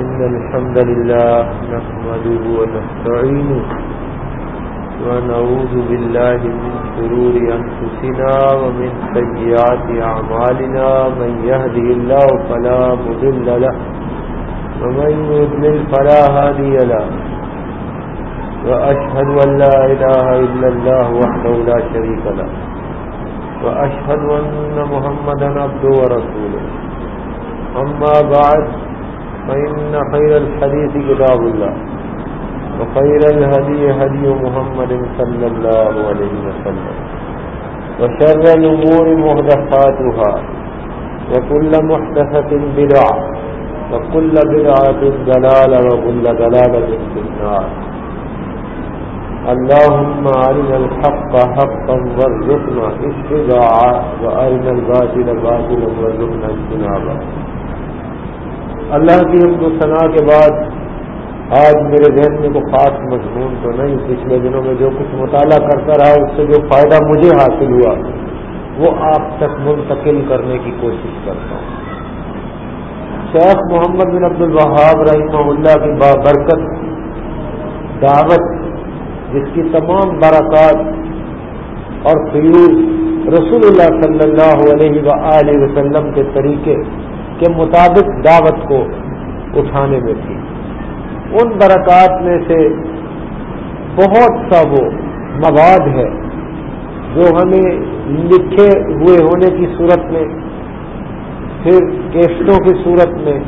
إن الحمد لله نحمده ونستعينه ونعوذ بالله من شرور أنفسنا ومن سيئات أعمالنا من يهده الله فلا مضل له ومن يضلل فلا هادي له وأشهد أن لا إله إلا الله وحده لا شريك له وأشهد أن محمدا عبده ورسوله. أما بعد فإن خير الحديث كتاب الله، وخير الهدي هدي محمد صلى الله عليه وسلم، وشر الأمور محدثاتها، وكل محدثة بدعة، وكل بدعة ضلالة، وكل ضلالة في النار. اللهم أرنا الحق حقا وارزقنا اتباعه، وأرنا الباطل باطلا وارزقنا اجتنابه. اللہ کی حمد و ثناء کے بعد آج میرے ذہن میں کوئی خاص مضمون تو نہیں، پچھلے دنوں میں جو کچھ مطالعہ کرتا رہا، اس سے جو فائدہ مجھے حاصل ہوا، وہ آپ تک منتقل کرنے کی کوشش کرتا ہوں۔ شیخ محمد بن عبد الوہاب رحمہ اللہ کی بابرکت دعوت، جس کی تمام برکات اور فیوز رسول اللہ صلی اللہ علیہ و وسلم کے طریقے کے مطابق دعوت کو اٹھانے میں تھی۔ ان برکات میں سے بہت سا وہ مواد ہے جو ہمیں لکھے ہوئے ہونے کی صورت میں، پھر کیسٹوں کی صورت میں،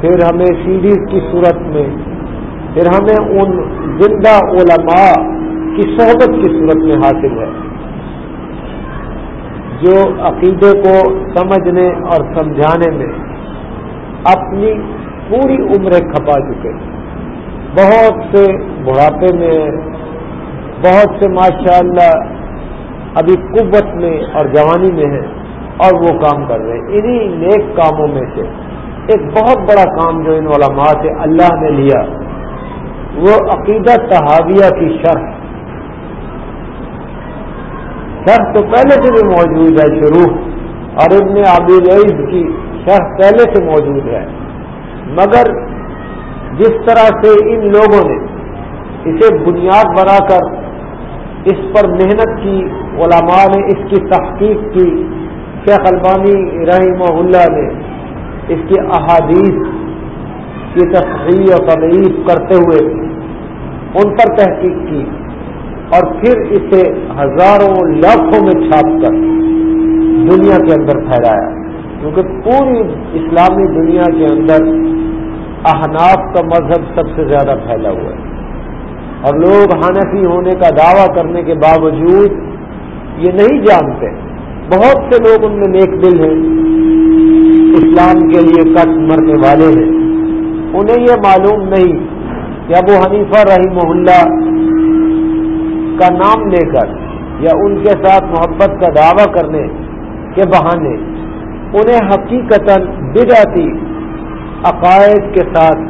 پھر ہمیں سیڈیز کی صورت میں، پھر ہمیں ان زندہ علماء کی صحبت کی صورت میں حاصل ہے۔ جو عقیدے کو سمجھنے اور سمجھانے میں اپنی پوری عمریں کھپا چکے بہت سے بڑھاپے میں، بہت سے ماشاء اللہ ابھی قوت میں اور جوانی میں ہیں اور وہ کام کر رہے ہیں۔ انہی نیک کاموں میں سے ایک بہت بڑا کام جو ان علماء سے اللہ نے لیا، وہ عقیدہ تحاویہ کی شرح۔ شرح تو پہلے سے بھی موجود ہے، شروع، اور ابن عابد عید کی شرح پہلے سے موجود ہے۔ مگر جس طرح سے ان لوگوں نے اسے بنیاد بنا کر اس پر محنت کی، علماء نے اس کی تحقیق کی، شیخ البانی رحمہ اللہ نے اس کی احادیث کی تصحیح اور تدعیف کرتے ہوئے ان پر تحقیق کی۔ اور پھر اسے ہزاروں لاکھوں میں چھاپ کر دنیا کے اندر پھیلایا۔ کیونکہ پوری اسلامی دنیا کے اندر احناف کا مذہب سب سے زیادہ پھیلا ہوا ہے۔ اور لوگ حنفی ہونے کا دعویٰ کرنے کے باوجود یہ نہیں جانتے۔ بہت سے لوگ ان میں نیک دل ہیں، اسلام کے لیے کٹ مرنے والے ہیں۔ انہیں یہ معلوم نہیں کہ ابو حنیفہ رحمہ اللہ کا نام لے کر یا ان کے ساتھ محبت کا دعویٰ کرنے کے بہانے، انہیں حقیقت بدعتی عقائد کے ساتھ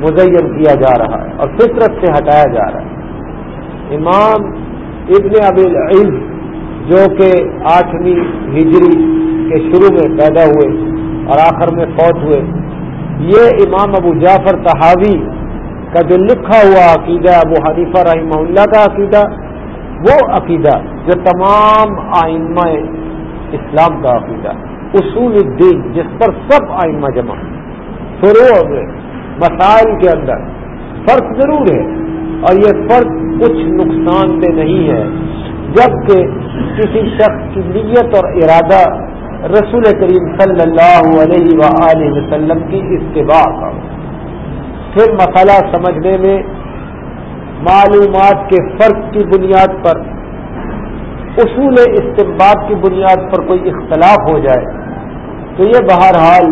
مزین کیا جا رہا ہے اور فطرت سے ہٹایا جا رہا ہے۔ امام ابن ابی العز جو کہ آٹھویں ہجری کے شروع میں پیدا ہوئے اور آخر میں فوت ہوئے، یہ امام ابو جعفر تحاوی کا جو لکھا ہوا عقیدہ ابو حنیفہ رحمہ اللہ کا عقیدہ، وہ عقیدہ جو تمام آئمہ اسلام کا عقیدہ، اصول الدین جس پر سب آئمہ جمع فروغ میں مسائل کے اندر فرق ضرور ہے۔ اور یہ فرق کچھ نقصان دہ نہیں ہے، جبکہ کسی شخص کی نیت اور ارادہ رسول کریم صلی اللہ علیہ و وسلم کی اتباع کا۔ پھر مسئلہ سمجھنے میں معلومات کے فرق کی بنیاد پر، اصول استمباد کی بنیاد پر کوئی اختلاف ہو جائے تو یہ بہرحال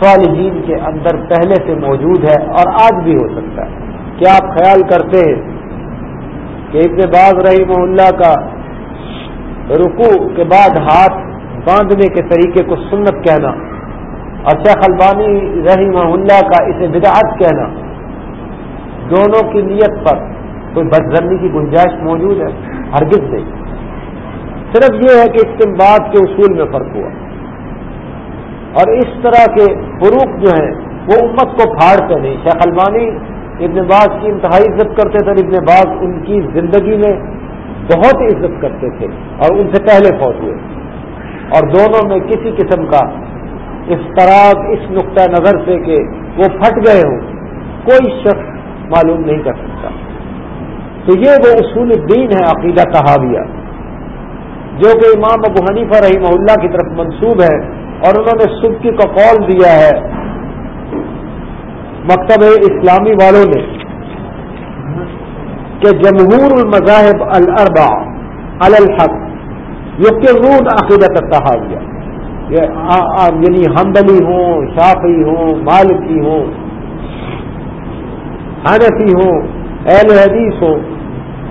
صالحین کے اندر پہلے سے موجود ہے اور آج بھی ہو سکتا ہے۔ کیا آپ خیال کرتے ہیں کہ ابن باز رحیم اللہ کا رکو کے بعد ہاتھ باندھنے کے طریقے کو سنت کہنا اور شیخ البانی رحمہ اللہ کا اسے بدعت کہنا، دونوں کی نیت پر کوئی بدزنی کی گنجائش موجود ہے؟ ہرگز نہیں۔ صرف یہ ہے کہ استمباد کے اصول میں فرق ہوا۔ اور اس طرح کے فروخ جو ہیں، وہ امت کو پھاڑتے نہیں۔ شیخ المانی ابن باز کی انتہائی عزت کرتے تھے، ابن باز ان کی زندگی میں بہت عزت کرتے تھے اور ان سے پہلے فوت ہوئے۔ اور دونوں میں کسی قسم کا اس طرح اس نقطۂ نظر سے کہ وہ پھٹ گئے ہوں، کوئی شخص معلوم نہیں کر سکتا۔ تو یہ وہ اصول الدین ہے، عقیدہ تحاویہ جو کہ امام ابو حنیفہ رحمہ اللہ کی طرف منسوب ہے اور انہوں نے سبکی کا قول دیا ہے۔ مکتب اسلامی والوں نے کہ جمہور المذاہب الربا الحق یہ رود عقیدت تحاویہ یعنی حمدلی ہوں شافی ہوں، مالکی ہوں، حنفی ہوں، اہل حدیث ہوں،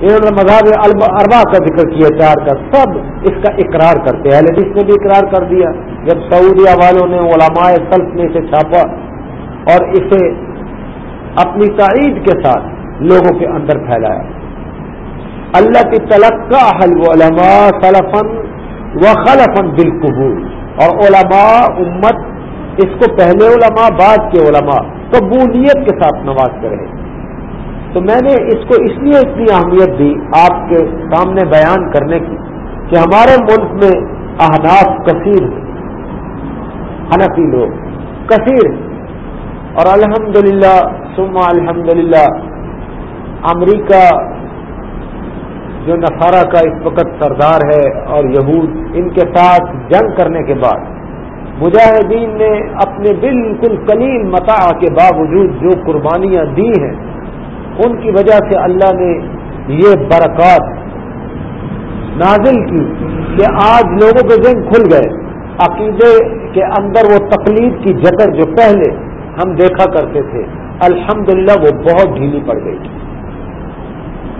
انہوں نے مذہب اربا کا ذکر کیا، چار کا، سب اس کا اقرار کرتے اہل حدیث نے بھی اقرار کر دیا۔ جب سعودیہ والوں نے علماء سلف نے اسے چھاپا اور اسے اپنی تائید کے ساتھ لوگوں کے اندر پھیلایا۔ اللہ کی تلقہ حل علماء سلفن و خلفن بالقبول۔ اور علماء امت، اس کو پہلے علماء، بعد کے علماء، قبولیت کے ساتھ نواز کرے تو میں نے اس کو اس لیے اتنی اہمیت دی آپ کے سامنے بیان کرنے کی کہ ہمارے ملک میں اہداف کثیر حنفی لوگ کثیر اور الحمدللہ، ثم الحمد امریکہ جو نصارہ کا اس وقت سردار ہے اور یہود ان کے ساتھ جنگ کرنے کے بعد، مجاہدین نے اپنے بالکل کلیل متا کے باوجود جو قربانیاں دی ہیں، ان کی وجہ سے اللہ نے یہ برکات نازل کی کہ آج لوگوں کے ذہن کھل گئے۔ عقیدے کے اندر وہ تقلید کی جکر جو پہلے ہم دیکھا کرتے تھے، الحمدللہ وہ بہت ڈھیلی پڑ گئی۔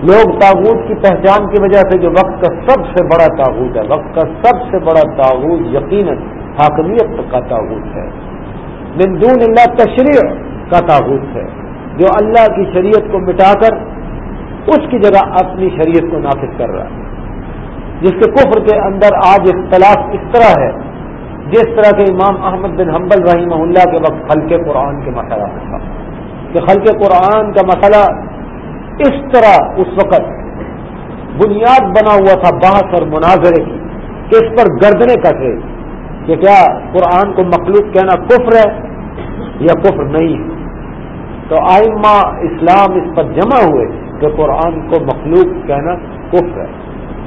لوگ تاغوت کی پہچان کی وجہ سے جو وقت کا سب سے بڑا تاغوت ہے، وقت کا سب سے بڑا تاغوت یقیناً حاکمیت کا تاغوت ہے۔ مندون اللہ تشریح کا تاغوت ہے۔ جو اللہ کی شریعت کو مٹا کر اس کی جگہ اپنی شریعت کو نافذ کر رہا ہے۔ جس کے کفر کے اندر آج اختلاف اس طرح ہے، جس طرح کے امام احمد بن حنبل رحمہ اللہ کے وقت خلق قرآن کے مسئلہ تھا۔ کہ خلق قرآن کا مسئلہ اس طرح اس وقت بنیاد بنا ہوا تھا بحث اور مناظرے کی کہ اس پر گردنے کٹے کہ کیا قرآن کو مخلوق کہنا کفر ہے یا کفر نہیں ہے۔ تو آئمہ اسلام اس پر جمع ہوئے کہ قرآن کو مخلوق کہنا کفر ہے۔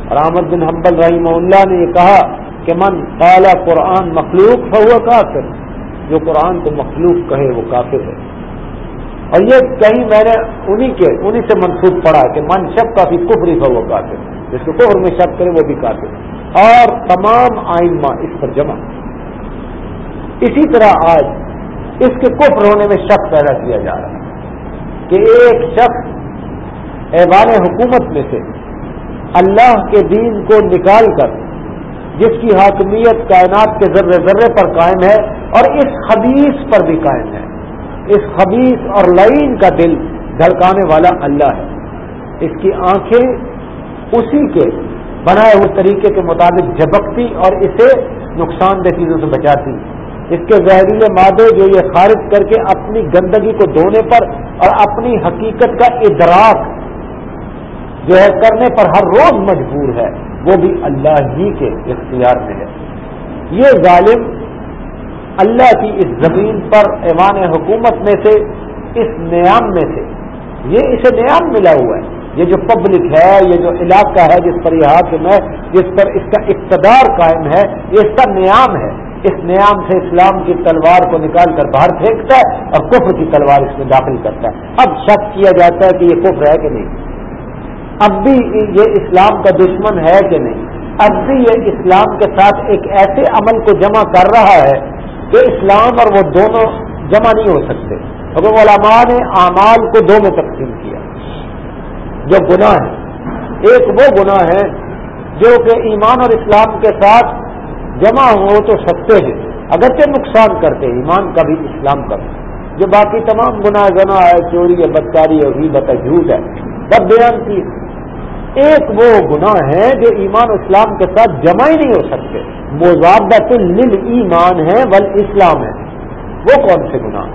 اور احمد بن حنبل رحمہ اللہ نے یہ کہا کہ من قالا قرآن مخلوق ہوا کافر، جو قرآن کو مخلوق کہے وہ کافر ہے۔ اور یہ کہیں میں نے انہی کے انہی سے منسوخ پڑا کہ من شب کافی کفری تھا وہ کافر۔ جس کو کفر میں شک کرے وہ بھی کافر۔ اور تمام آئمہ اس پر جمع۔ اسی طرح آج اس کے کفر ہونے میں شک پیدا کیا جا رہا ہے کہ ایک شخص ایوان حکومت میں سے اللہ کے دین کو نکال کر جس کی حاکمیت کائنات کے ذرے ذرے پر قائم ہے اور اس حدیث پر بھی قائم ہے۔ اس خبیص اور لعین کا دل دھڑکانے والا اللہ ہے۔ اس کی آنکھیں اسی کے بنائے ہوئے طریقے کے مطابق جھبکتی اور اسے نقصان دہ چیزوں سے بچاتی۔ اس کے زہریلے مادے جو یہ خارج کر کے اپنی گندگی کو دھونے پر اور اپنی حقیقت کا ادراک جو ہے کرنے پر ہر روز مجبور ہے، وہ بھی اللہ ہی کے اختیار میں ہے۔ یہ ظالم اللہ کی اس زمین پر ایوان حکومت میں سے، اس نیام میں سے۔ یہ اسے نیام ملا ہوا ہے۔ یہ جو پبلک ہے، یہ جو علاقہ ہے جس پر یہ حاکم ہے، جس پر اس کا اقتدار قائم ہے، یہ اس کا نیام ہے۔ اس نیام سے اسلام کی تلوار کو نکال کر باہر پھینکتا ہے اور کفر کی تلوار اس میں داخل کرتا ہے۔ اب شک کیا جاتا ہے کہ یہ کفر ہے کہ نہیں۔ اب بھی یہ اسلام کا دشمن ہے کہ نہیں۔ اب بھی یہ اسلام کے ساتھ ایک ایسے عمل کو جمع کر رہا ہے کہ اسلام اور وہ دونوں جمع نہیں ہو سکتے۔ اگر علماء نے اعمال کو دو میں تقسیم کیا۔ جو گناہ ہے ایک وہ گناہ ہے جو کہ ایمان اور اسلام کے ساتھ جمع ہو تو سکتے ہیں۔ اگرچہ نقصان کرتے ایمان کا بھی اسلام کا بھی۔ جو باقی تمام گناہ گنا ہے، چوری ہے، بدکاری ہے بھی بتا جھوٹ ہے۔ سب بیان کی۔ ایک وہ گناہ ہے جو ایمان اسلام کے ساتھ جمع ہی نہیں ہو سکتے۔ مزادت لل ایمان ہے ول اسلام ہے۔ وہ کون سے گناہ؟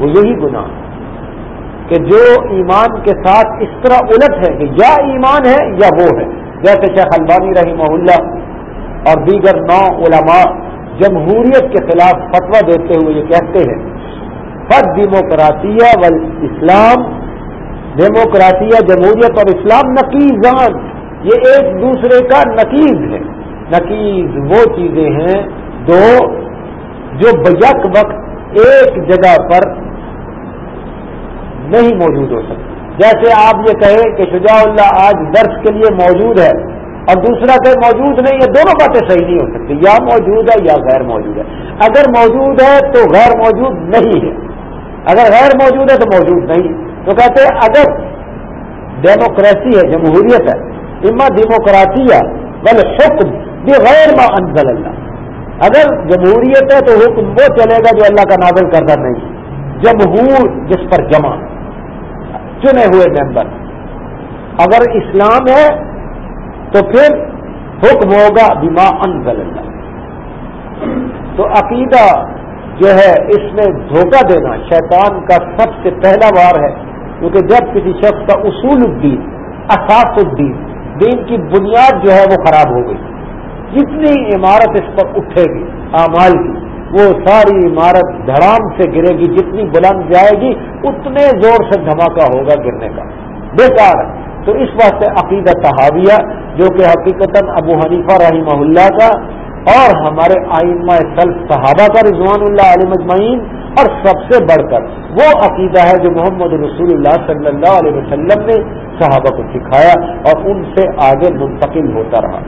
وہ یہی گناہ کہ جو ایمان کے ساتھ اس طرح الٹ ہے کہ یا ایمان ہے یا وہ ہے۔ جیسے شیخ البانی رحمہ اللہ اور دیگر نو علماء جمہوریت کے خلاف فتویٰ دیتے ہوئے یہ کہتے ہیں فٹ ڈیموکراسیہ ول اسلام ڈیموکراسیہ جمہوریت اور اسلام نقیزان ہاں، یہ ایک دوسرے کا نقیز ہے۔ نقیز وہ چیزیں ہیں دو جو بیک وقت ایک جگہ پر نہیں موجود ہو سکتی۔ جیسے آپ یہ کہیں کہ شجاع اللہ آج درس کے لیے موجود ہے اور دوسرا کہ موجود نہیں ہے دونوں باتیں صحیح نہیں ہو سکتی۔ یا موجود ہے یا غیر موجود ہے۔ اگر موجود ہے تو غیر موجود نہیں ہے۔ اگر غیر موجود ہے تو موجود نہیں۔ تو کہتے ہیں اگر ڈیموکریسی ہے، جمہوریت ہے، اما ڈیموکراسی بل حکم بھی غیر ما انزل اللہ۔ اگر جمہوریت ہے تو حکم وہ چلے گا جو اللہ کا نازل کردہ نہیں۔ جمہور جس پر جمع۔ چنے ہوئے ممبر۔ اگر اسلام ہے تو پھر حکم ہوگا بیما انزل اللہ۔ تو عقیدہ جو ہے، اس میں دھوکہ دینا شیطان کا سب سے پہلا وار ہے۔ کیونکہ جب کسی شخص کا اصول الدین، اساس الدین، دین کی بنیاد جو ہے وہ خراب ہو گئی، جتنی عمارت اس پر اٹھے گی، اعمال کی، وہ ساری عمارت دھڑام سے گرے گی، جتنی بلند جائے گی، اتنے زور سے دھماکہ ہوگا گرنے کا۔ بیکار تو اس واسطے عقیدہ تحاویہ جو کہ حقیقت ابو حنیفہ رحمہ اللہ کا اور ہمارے آئمہ سلف صحابہ کا رضوان اللہ علیہ مجمعین اور سب سے بڑھ کر وہ عقیدہ ہے جو محمد رسول اللہ صلی اللہ علیہ وسلم نے صحابہ کو سکھایا اور ان سے آگے منتقل ہوتا رہا۔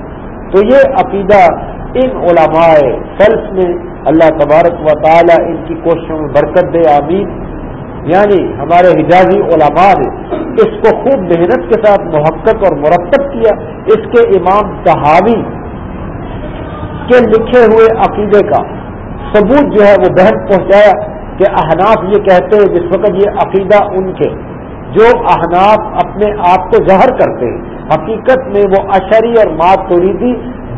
تو یہ عقیدہ ان علماء سلف نے اللہ تبارک و تعالی ان کی کوششوں میں برکت دے، آمین۔ یعنی ہمارے حجازی علماء نے اس کو خوب محنت کے ساتھ محقق اور مرتب کیا۔ اس کے امام تحاوی کے لکھے ہوئے عقیدے کا ثبوت جو ہے وہ بہن پہنچایا۔ کہ احناف یہ کہتے ہیں جس وقت یہ عقیدہ ان کے، جو احناف اپنے آپ کو ظاہر کرتے ہیں۔ حقیقت میں وہ اشری اور مات توریدی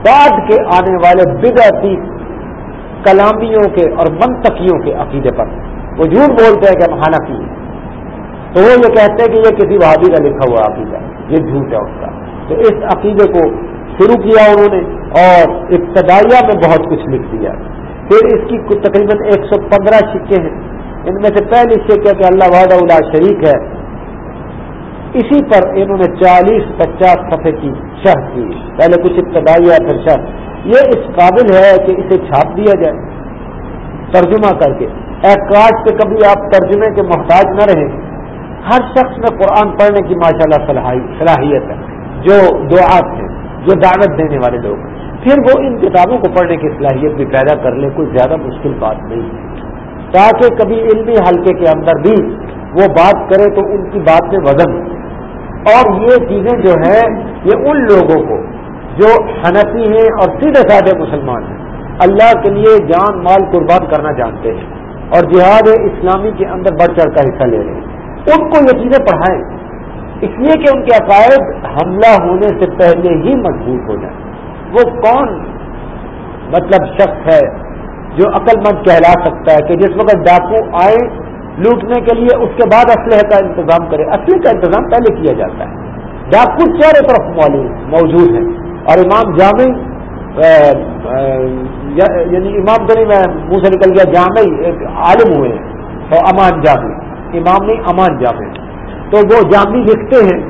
بعد کے آنے والے بدعتی کلامیوں کے اور منتقیوں کے عقیدے پر۔ وہ جھوٹ بولتے ہیں کہ ہم حنفی ہیں۔ تو وہ یہ کہتے ہیں کہ یہ کسی وادی کا لکھا ہوا عقیدہ یہ جھوٹ ہے اس کا۔ تو اس عقیدے کو شروع کیا انہوں نے اور ابتدائیہ میں بہت کچھ لکھ دیا۔ پھر اس کی تقریباً ایک سو پندرہ سکے ہیں۔ ان میں سے پہلی سکے کہ اللہ وعدہ اللہ شریک ہے۔ اسی پر انہوں نے چالیس پچاس صفحے کی شرح کی۔ پہلے کچھ ابتدائی پھر شرح۔ یہ اس قابل ہے کہ اسے چھاپ دیا جائے۔ ترجمہ کر کے۔ احکاج سے کبھی آپ ترجمے کے محتاج نہ رہیں۔ ہر شخص میں قرآن پڑھنے کی ماشاء اللہ صلاحیت ہے۔ جو دعات ہیں جو دعوت دینے والے لوگ۔ ہیں پھر وہ ان کتابوں کو پڑھنے کی صلاحیت بھی پیدا کر لیں کوئی زیادہ مشکل بات نہیں۔ ہے تاکہ کبھی علمی حلقے کے اندر بھی وہ بات کرے تو ان کی بات میں وزن اور یہ چیزیں جو ہیں، یہ ان لوگوں کو جو حنفی ہیں اور سیدھے سادھے مسلمان ہیں، اللہ کے لیے جان، مال قربان کرنا جانتے ہیں اور جہاد اسلامی کے اندر بڑھ چڑھ کر حصہ لے رہے ہیں۔ ان کو یہ چیزیں پڑھائیں۔ اس لیے کہ ان کے عقائد حملہ ہونے سے پہلے ہی مضبوط ہو جائیں۔ وہ کون مطلب شخص ہے جو عقل مند کہلا سکتا ہے کہ جس وقت ڈاکو آئے لوٹنے کے لیے اس کے بعد اسلحے کا انتظام کرے۔ اسلحے کا انتظام پہلے کیا جاتا ہے۔ ڈاکو چاروں طرف موجود ہیں۔ اور امام جامع یعنی امام تو نہیں میں منہ سے نکل گیا، جامع ایک عالم ہوئے ہیں اور امان جامع، امام نہیں امان جامع۔ تو وہ جامع لکھتے ہیں۔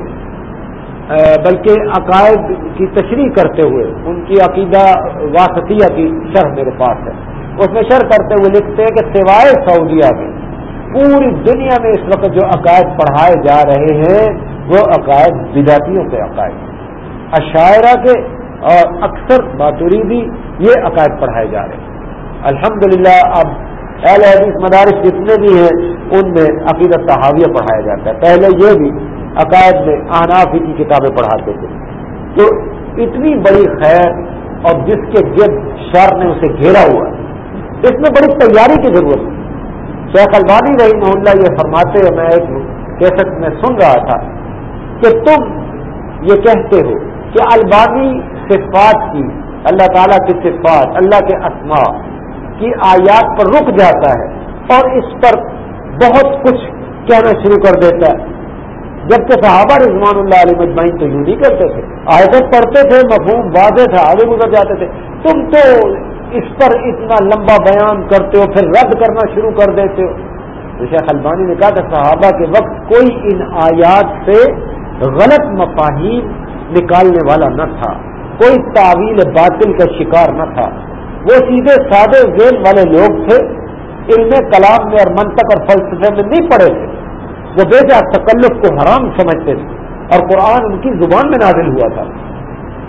بلکہ عقائد کی تشریح کرتے ہوئے، ان کی عقیدہ واسطیہ کی شرح میرے پاس ہے۔ اس میں شرح کرتے ہوئے لکھتے ہیں کہ سوائے سعودیہ میں پوری دنیا میں اس وقت جو عقائد پڑھائے جا رہے ہیں، وہ عقائد بداتیوں کے عقائد عشاعرہ کے اور اکثر باتوری بھی یہ عقائد پڑھائے جا رہے ہیں۔ الحمدللہ، اب اہل حدیث مدارس جتنے بھی ہیں، ان میں عقیدت تحاویہ پڑھایا جاتا ہے۔ پہلے یہ بھی عقائد میں آنافی کی کتابیں پڑھاتے تھے۔ تو اتنی بڑی خیر اور جس کے گرد شر نے اسے گھیرا ہوا اس میں بڑی تیاری کی ضرورت ہے۔ شیخ البانی رہی اللہ یہ فرماتے ہیں، میں ایک کیسٹ میں سن رہا تھا کہ تم یہ کہتے ہو کہ البانی صفات کی، اللہ تعالیٰ کی صفات، اللہ کے اسماء کی آیات پر رک جاتا ہے اور اس پر بہت کچھ کہنا شروع کر دیتا ہے۔ جبکہ صحابہ رضوان اللہ علیہ مجمعین تو یوں نہیں کرتے تھے۔ آیتیں پڑھتے تھے، مفہوم واضح تھا، آگے گزر جاتے تھے۔ تم تو اس پر اتنا لمبا بیان کرتے ہو، پھر رد کرنا شروع کر دیتے ہو۔ شیخ البانی نے کہا کہ صحابہ کے وقت کوئی ان آیات سے غلط مفاہیم نکالنے والا نہ تھا۔ کوئی تعویل باطل کا شکار نہ تھا۔ وہ سیدھے سادے ذیل والے لوگ تھے۔ علم کلام میں اور منطق اور فلسفے میں نہیں پڑے تھے۔ وہ بے جا تکلف کو حرام سمجھتے تھے اور قرآن ان کی زبان میں نازل ہوا تھا۔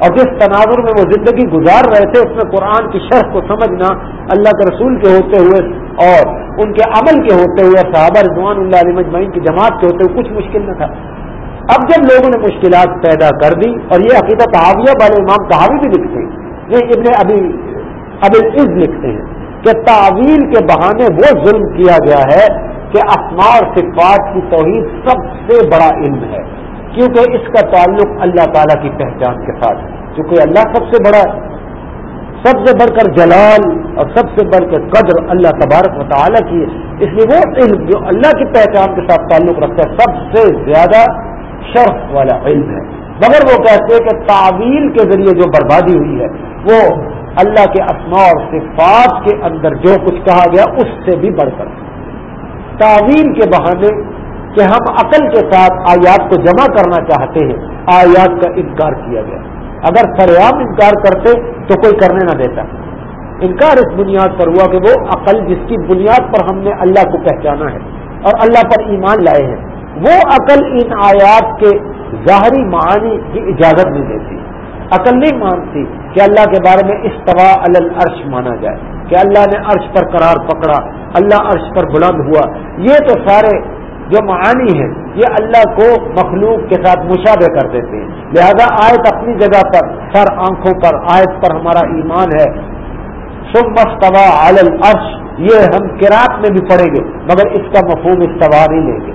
اور جس تناظر میں وہ زندگی گزار رہے تھے، اس میں قرآن کی شرح کو سمجھنا، اللہ کے رسول کے ہوتے ہوئے اور ان کے عمل کے ہوتے ہوئے، صحابہ رضوان اللہ علیہ مجمعین کی جماعت کے ہوتے ہوئے کچھ مشکل نہ تھا۔ اب جب لوگوں نے مشکلات پیدا کر دی، اور یہ عقیدہ تحاویہ والے امام تحاوی بھی لکھتے ہیں یہ ابن ابھی ابل عز لکھتے ہیں کہ تعویل کے بہانے وہ ظلم کیا گیا ہے کہ اسمار صفات کی توحید سب سے بڑا علم ہے، کیونکہ اس کا تعلق اللہ تعالیٰ کی پہچان کے ساتھ ہے۔ کیونکہ اللہ سب سے بڑا ہے سب سے بڑھ کر جلال اور سب سے بڑھ کر قدر اللہ تبارک و تعالیٰ کی ہے۔ اس لیے وہ علم جو اللہ کی پہچان کے ساتھ تعلق رکھتا ہے، سب سے زیادہ شرف والا علم ہے۔ مگر وہ کہتے ہیں کہ تعویل کے ذریعے جو بربادی ہوئی ہے، وہ اللہ کے اسماء اور صفات کے اندر جو کچھ کہا گیا، اس سے بھی بڑھ کر۔ تعویل کے بہانے کہ ہم عقل کے ساتھ آیات کو جمع کرنا چاہتے ہیں، آیات کا انکار کیا گیا۔ اگر سریام انکار کرتے تو کوئی کرنے نہ دیتا۔ انکار اس بنیاد پر ہوا کہ وہ عقل جس کی بنیاد پر ہم نے اللہ کو پہچانا ہے اور اللہ پر ایمان لائے ہیں، وہ عقل ان آیات کے ظاہری معانی کی اجازت نہیں دیتی۔ عقل نہیں مانتی کہ اللہ کے بارے میں استوا الرش مانا جائے، کہ اللہ نے عرش پر قرار پکڑا، اللہ عرش پر بلند ہوا۔ یہ تو سارے جو معانی ہیں، یہ اللہ کو مخلوق کے ساتھ مشابہ کر دیتے ہیں۔ لہذا آیت اپنی جگہ پر، سر آنکھوں پر، آیت پر ہمارا ایمان ہے۔ سب مستوا الرش یہ ہم کراط میں بھی پڑھیں گے، مگر اس کا مفہوم استوا نہیں لیں گے۔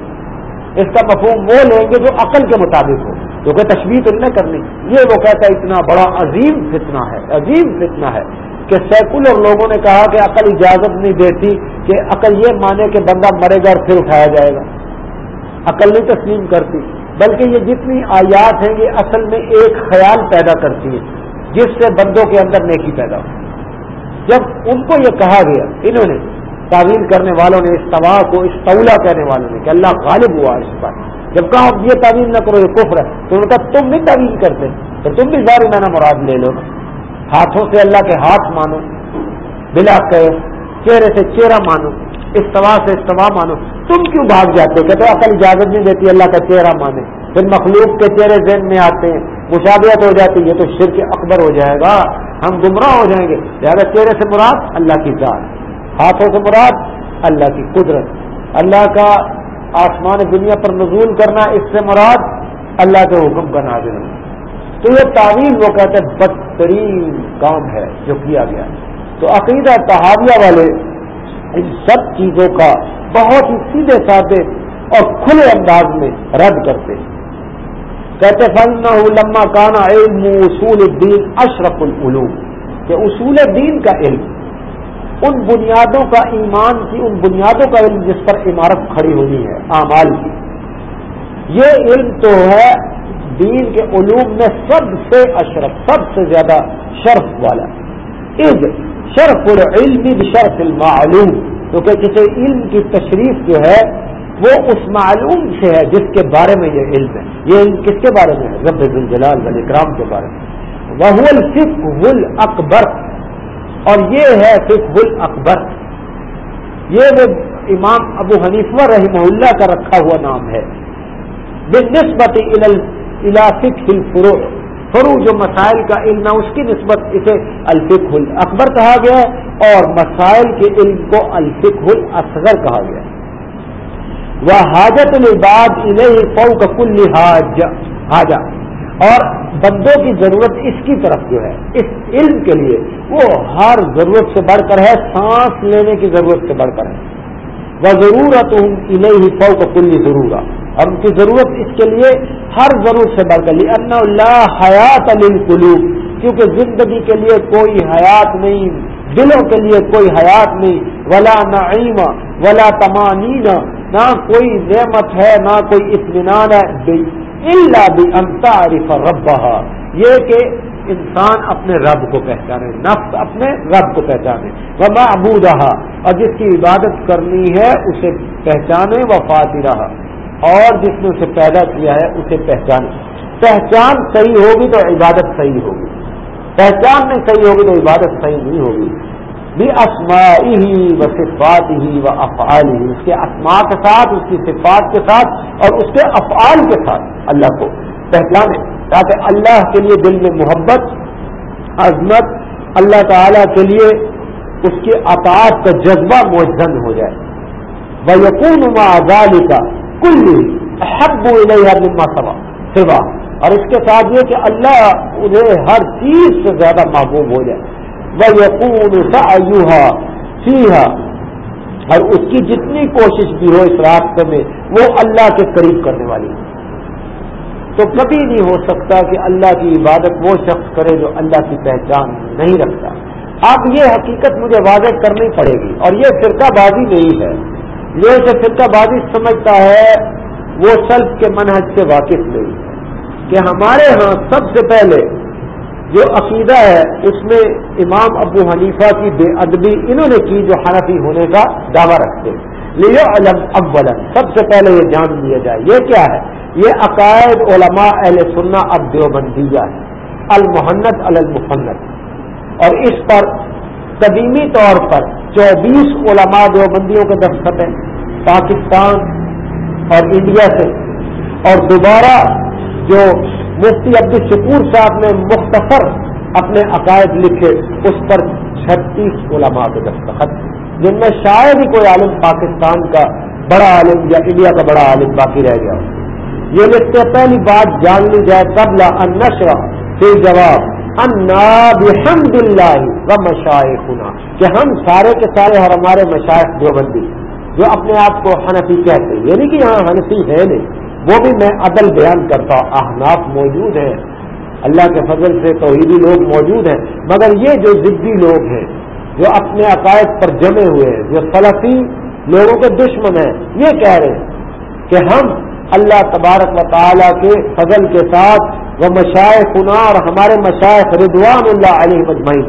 اس کا مفہوم وہ لیں گے جو عقل کے مطابق ہو۔ کیونکہ تشویش تو نہیں کرنی۔ یہ وہ کہتا ہے اتنا بڑا عظیم فتنہ ہے، عظیم فتنہ ہے کہ سیکولر لوگوں نے کہا کہ عقل اجازت نہیں دیتی کہ عقل یہ مانے کہ بندہ مرے گا اور پھر اٹھایا جائے گا۔ عقل نہیں تسلیم کرتی، بلکہ یہ جتنی آیات ہیں یہ اصل میں ایک خیال پیدا کرتی ہے جس سے بندوں کے اندر نیکی پیدا ہو جب ان کو یہ کہا گیا، انہوں نے تعویل کرنے والوں نے استوا کو استولا کہنے والوں نے کہ اللہ غالب ہوا اس پر جب کہا یہ تعویل نہ کرو، یہ کفر ہے۔ تو ان کا تم بھی تعویل کرتے، تو تم بھی ظاہر میں مراد لے لو۔ ہاتھوں سے اللہ کے ہاتھ مانو، بلا کہ چہرے سے چہرہ مانو، استوا سے استوا مانو۔ تم کیوں بھاگ جاتے؟ کہتے عقل اجازت نہیں دیتی اللہ کا چہرہ مانے پھر مخلوق کے چہرے ذہن میں آتے ہیں مشابہت ہو جاتی ہے تو شرک اکبر ہو جائے گا۔ ہم گمراہ ہو جائیں گے۔ لہٰذا چہرے سے مراد اللہ کی ذات، ہاتھوں سے مراد اللہ کی قدرت۔ اللہ کا آسمان دنیا پر نزول کرنا اس سے مراد اللہ کے حکم کا نازل ہونا تو یہ تعویل وہ کہتے ہیں بدترین کام ہے جو کیا گیا۔ تو عقیدہ تحاویہ والے ان سب چیزوں کا بہت ہی سیدھے سادے اور کھلے انداز میں رد کرتے ہیں۔ کہتے فن لما کانا علم اصول الدین اشرف العلوم۔ کہ اصول دین کا علم ان بنیادوں کا ایمان کی، ان بنیادوں کا علم جس پر عمارت کھڑی ہونی ہے، اعمال کی۔ یہ علم تو ہے دین کے علوم میں سب سے اشرف، سب سے زیادہ شرف والا۔ عز شرف العلم شرف المعلوم، کیونکہ کسی علم کی تشریف جو ہے، وہ اس معلوم سے ہے جس کے بارے میں یہ علم ہے۔ یہ علم کس کے بارے میں ہے؟ رب الجلال ولی اکرام کے بارے میں۔ وہ الفق اکبر اور یہ ہے فک اکبر یہ وہ امام ابو حنیفہ رحمہ اللہ کا رکھا ہوا نام ہے۔ بنسبت الافق الفرو فرو جو مسائل کا علم ہے، اس کی نسبت اسے الفق اکبر کہا گیا ہے اور مسائل کے علم کو الفق الاصغر کہا گیا ہے۔ وہ حاجت الباد انہیں فو کا کل حاجہ اور بندوں کی ضرورت اس کی طرف جو ہے، اس علم کے لیے، وہ ہر ضرورت سے بڑھ کر ہے، سانس لینے کی ضرورت سے بڑھ کر ہے۔ وہ ضرورت انہیں فو کا کل ضرور اور ان کی ضرورت اس کے لیے ہر ضرورت سے بڑھ کر لی اللہ حیات القلوب کیونکہ زندگی کے لیے کوئی حیات نہیں، دلوں کے لیے کوئی حیات نہیں، ولا نعیم ولا تمانین نہ کوئی نعمت ہے، نہ کوئی اطمینان ہے۔ اللہ بھی انتا عارف یہ کہ انسان اپنے رب کو پہچانے، نفس اپنے رب کو پہچانے. وہ محبود رہا اور جس کی عبادت کرنی ہے اسے پہچانے و فاطی رہا اور جس نے اسے پیدا کیا ہے، اسے پہچانے. پہچان صحیح ہوگی تو عبادت صحیح ہوگی. پہچان نہیں صحیح ہوگی تو عبادت صحیح نہیں ہوگی. بھی اسما ہی و صفات ہی و افعال ہی اس کے اسما کے ساتھ، اس کی صفات کے ساتھ اور اس کے افعال کے ساتھ اللہ کو پہچانے، تاکہ اللہ کے لیے دل میں محبت، عظمت، اللہ تعالی کے لیے اس کے اطاعت کا جذبہ موجن ہو جائے۔ وہ یقون آزادی کا کل حب مما سوا سوا اور اس کے ساتھ یہ کہ اللہ انہیں ہر چیز سے زیادہ محبوب ہو جائے۔ وہ یقون سا اور اس کی جتنی کوشش بھی ہو اس راستے میں، وہ اللہ کے قریب کرنے والی۔ ہے تو کبھی نہیں ہو سکتا کہ اللہ کی عبادت وہ شخص کرے جو اللہ کی پہچان نہیں رکھتا۔ اب یہ حقیقت مجھے واضح کرنی پڑے گی۔ اور یہ فرقہ بازی نہیں ہے۔ یہ جو فرقہ بازی سمجھتا ہے، وہ سلف کے منحج سے واقف نہیں ہے۔ کہ ہمارے ہاں سب سے پہلے جو عقیدہ ہے، اس میں امام ابو حنیفہ کی بے ادبی انہوں نے کی جو حنفی ہونے کا دعویٰ رکھتے لیو علم اول سب سے پہلے یہ جان لیا جائے۔ یہ کیا ہے؟ یہ عقائد علماء اہل سننا اب دیوبندیہ ہے المحنت المفنت۔ اور اس پر قدیمی طور پر چوبیس علماء دیوبندیوں کے دستخط ہیں۔ پاکستان اور انڈیا سے۔ اور دوبارہ جو مفتی عبد الشکور صاحب نے مختصر اپنے عقائد لکھے، اس پر چھتیس علماء کے دستخط، جن میں شاید ہی کوئی عالم پاکستان کا بڑا عالم یا انڈیا کا بڑا عالم باقی رہ گیا یہ لکھتے پہلی بات جان لی جائے قبل انشر پھر جواب بحمد اللہ و مشائق کہ ہم سارے کے سارے اور ہمارے مشائق دیوبندی، جو اپنے آپ کو حنفی کہتے ہیں یعنی کہ یہاں حنفی ہے نہیں۔ وہ بھی میں عدل بیان کرتا ہوں، احناف موجود ہیں، اللہ کے فضل سے توحیدی لوگ موجود ہیں، مگر یہ جو ضدی لوگ ہیں، جو اپنے عقائد پر جمے ہوئے ہیں، جو فلفی لوگوں کے دشمن ہیں، یہ کہہ رہے ہیں کہ ہم اللہ تبارک و تعالیٰ کے فضل کے ساتھ وہ مشائع خنا اور ہمارے مشائق ردوان اللہ علیہ مجمعین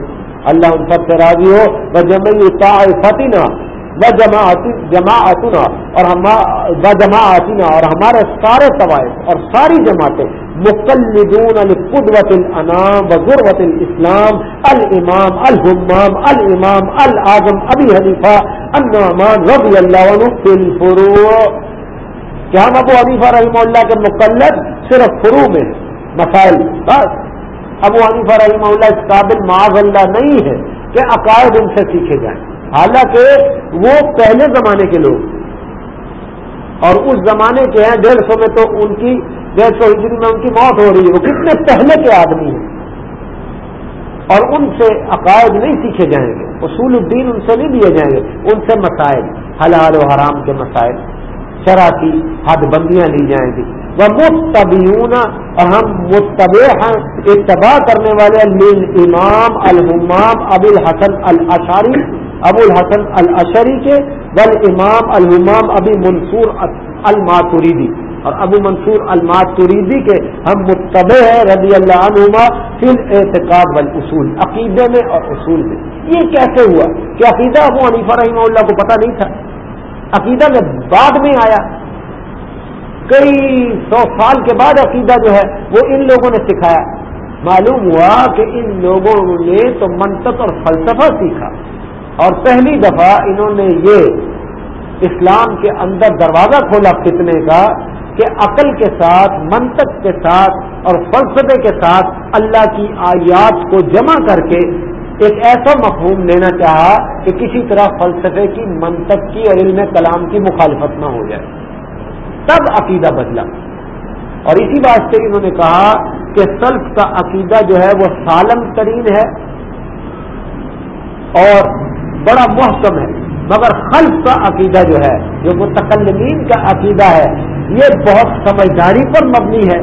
اللہ ان سب سے راضی ہو وہ جمعی فتینہ و جماعتنا اور و جماعتنا اور ہمارے سارے طوائف اور ساری جماعتیں مقلدون القدوت الانام و ضرورت الاسلام، الامام، الحمام، الامام العظم ابی حنیفہ، النعمان رضی اللہ عنہ فی الفروع. کہ ہم ابو حنیفہ رحمہ اللہ کے مقلد صرف فرو میں مسائل بس. ابو حنیفہ رحمہ اللہ اس قابل معاذ اللہ نہیں ہے کہ عقائد ان سے سیکھے جائیں۔ حالانکہ وہ پہلے زمانے کے لوگ اور اس زمانے کے ہیں ڈیڑھ سو میں تو ان کی ڈیڑھ سو ہجری میں ان کی موت ہو رہی ہے۔ وہ کتنے پہلے کے آدمی ہیں۔ اور ان سے عقائد نہیں سیکھے جائیں گے۔ اصول الدین ان سے نہیں دیے جائیں گے۔ ان سے مسائل، حلال و حرام کے مسائل شرح کی حد بندیاں لی جائیں گی۔ وہ متبیون اور ہم متبع ہیں، اتباع کرنے والے امام الحمام ابو الحسن الاشاری ابو الحسن الاشری کے بل امام الحمام ابی منصور الماتوریدی اور ابو منصور الماتوریدی کے ہم متبع ہیں رضی اللہ عنہما فی اعتقاد بل اصول عقیدے میں اور اصول میں۔ یہ کیسے ہوا کہ عقیدہ ابو حنیفہ رحمہ اللہ کو پتہ نہیں تھا؟ عقیدہ میں بعد میں آیا، کئی سو سال کے بعد عقیدہ جو ہے وہ ان لوگوں نے سکھایا۔ معلوم ہوا کہ ان لوگوں نے تو منطق اور فلسفہ سیکھا۔ اور پہلی دفعہ انہوں نے یہ اسلام کے اندر دروازہ کھولا فتنے کا کہ عقل کے ساتھ، منطق کے ساتھ اور فلسفے کے ساتھ اللہ کی آیات کو جمع کر کے ایک ایسا مفہوم لینا چاہا کہ کسی طرح فلسفے کی، منطق کی اور علم کلام کی مخالفت نہ ہو جائے۔ تب عقیدہ بدلا۔ اور اسی بات سے انہوں نے کہا کہ سلف کا عقیدہ جو ہے وہ سالم ترین ہے اور بڑا محکم ہے، مگر خلف کا عقیدہ جو ہے، جو متقلمین کا عقیدہ ہے، یہ بہت سمجھداری پر مبنی ہے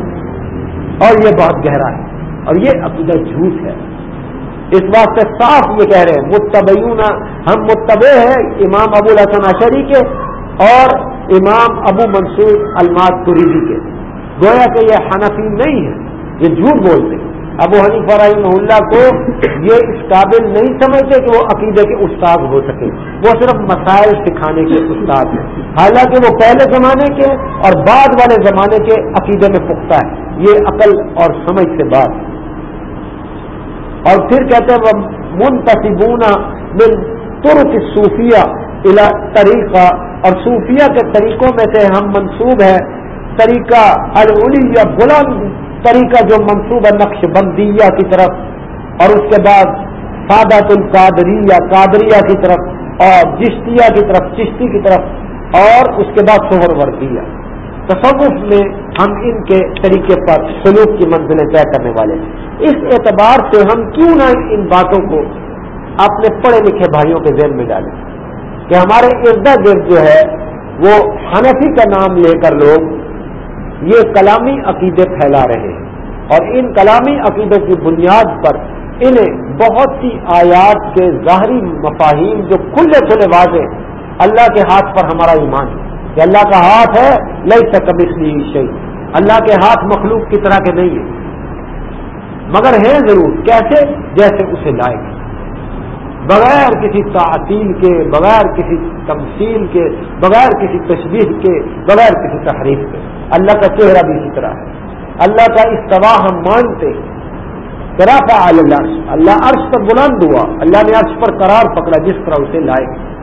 اور یہ بہت گہرا ہے اور یہ عقیدہ جھوٹ ہے۔ اس بات سے صاف یہ کہہ رہے ہیں متبیون ہم متبع ہیں امام ابو الحسن اشری کے اور امام ابو منصور الماد قریبی کے۔ گویا کہ یہ حنفی نہیں ہے یہ جھوٹ بولتے ہیں۔ ابو حنیف رحمہ اللہ کو یہ اس قابل نہیں سمجھتے کہ وہ عقیدے کے استاد ہو سکے۔ وہ صرف مسائل سکھانے کے استاد ہیں۔ حالانکہ وہ پہلے زمانے کے اور بعد والے زمانے کے عقیدے میں پختہ ہے یہ عقل اور سمجھ سے بات۔ اور پھر کہتے ہیں وہ منتصبون من ترک صوفیہ طریقہ۔ اور صوفیہ کے طریقوں میں سے ہم منسوب ہیں۔ طریقہ الولی یا بلند طریقہ جو منصوبہ نقش بندیہ کی طرف اور اس کے بعد سادت القادریہ، قادریہ کی طرف اور جشتیہ کی طرف، چشتی کی طرف اور اس کے بعد سہر وردیہ۔ تصوف میں ہم ان کے طریقے پر سلوک کی منزلیں طے کرنے والے ہیں۔ اس اعتبار سے ہم کیوں نہ ان باتوں کو اپنے پڑھے لکھے بھائیوں کے ذہن میں ڈالیں کہ ہمارے ارد گرد جو ہے، وہ حنفی کا نام لے کر لوگ یہ کلامی عقیدے پھیلا رہے ہیں۔ اور ان کلامی عقیدوں کی بنیاد پر انہیں بہت سی آیات کے ظاہری مفاہیم جو کھلے کھلے واضح اللہ کے ہاتھ پر ہمارا ایمان ہے۔ کہ اللہ کا ہاتھ ہے لئی سکب اس لیے شہی اللہ کے ہاتھ مخلوق کی طرح کے نہیں ہے۔ مگر ہیں ضرور، کیسے؟ جیسے اسے لائے گا بغیر کسی تعطیل کے، بغیر کسی تمثیل کے، بغیر کسی تشریح کے، بغیر کسی تحریف کے۔ اللہ کا چہرہ بھی اسی طرح ہے۔ اللہ کا استوا ہم مانتے کرافا اللہ اللہ عرش پر بلند ہوا۔ اللہ نے عرش پر قرار پکڑا جس طرح اسے لائے۔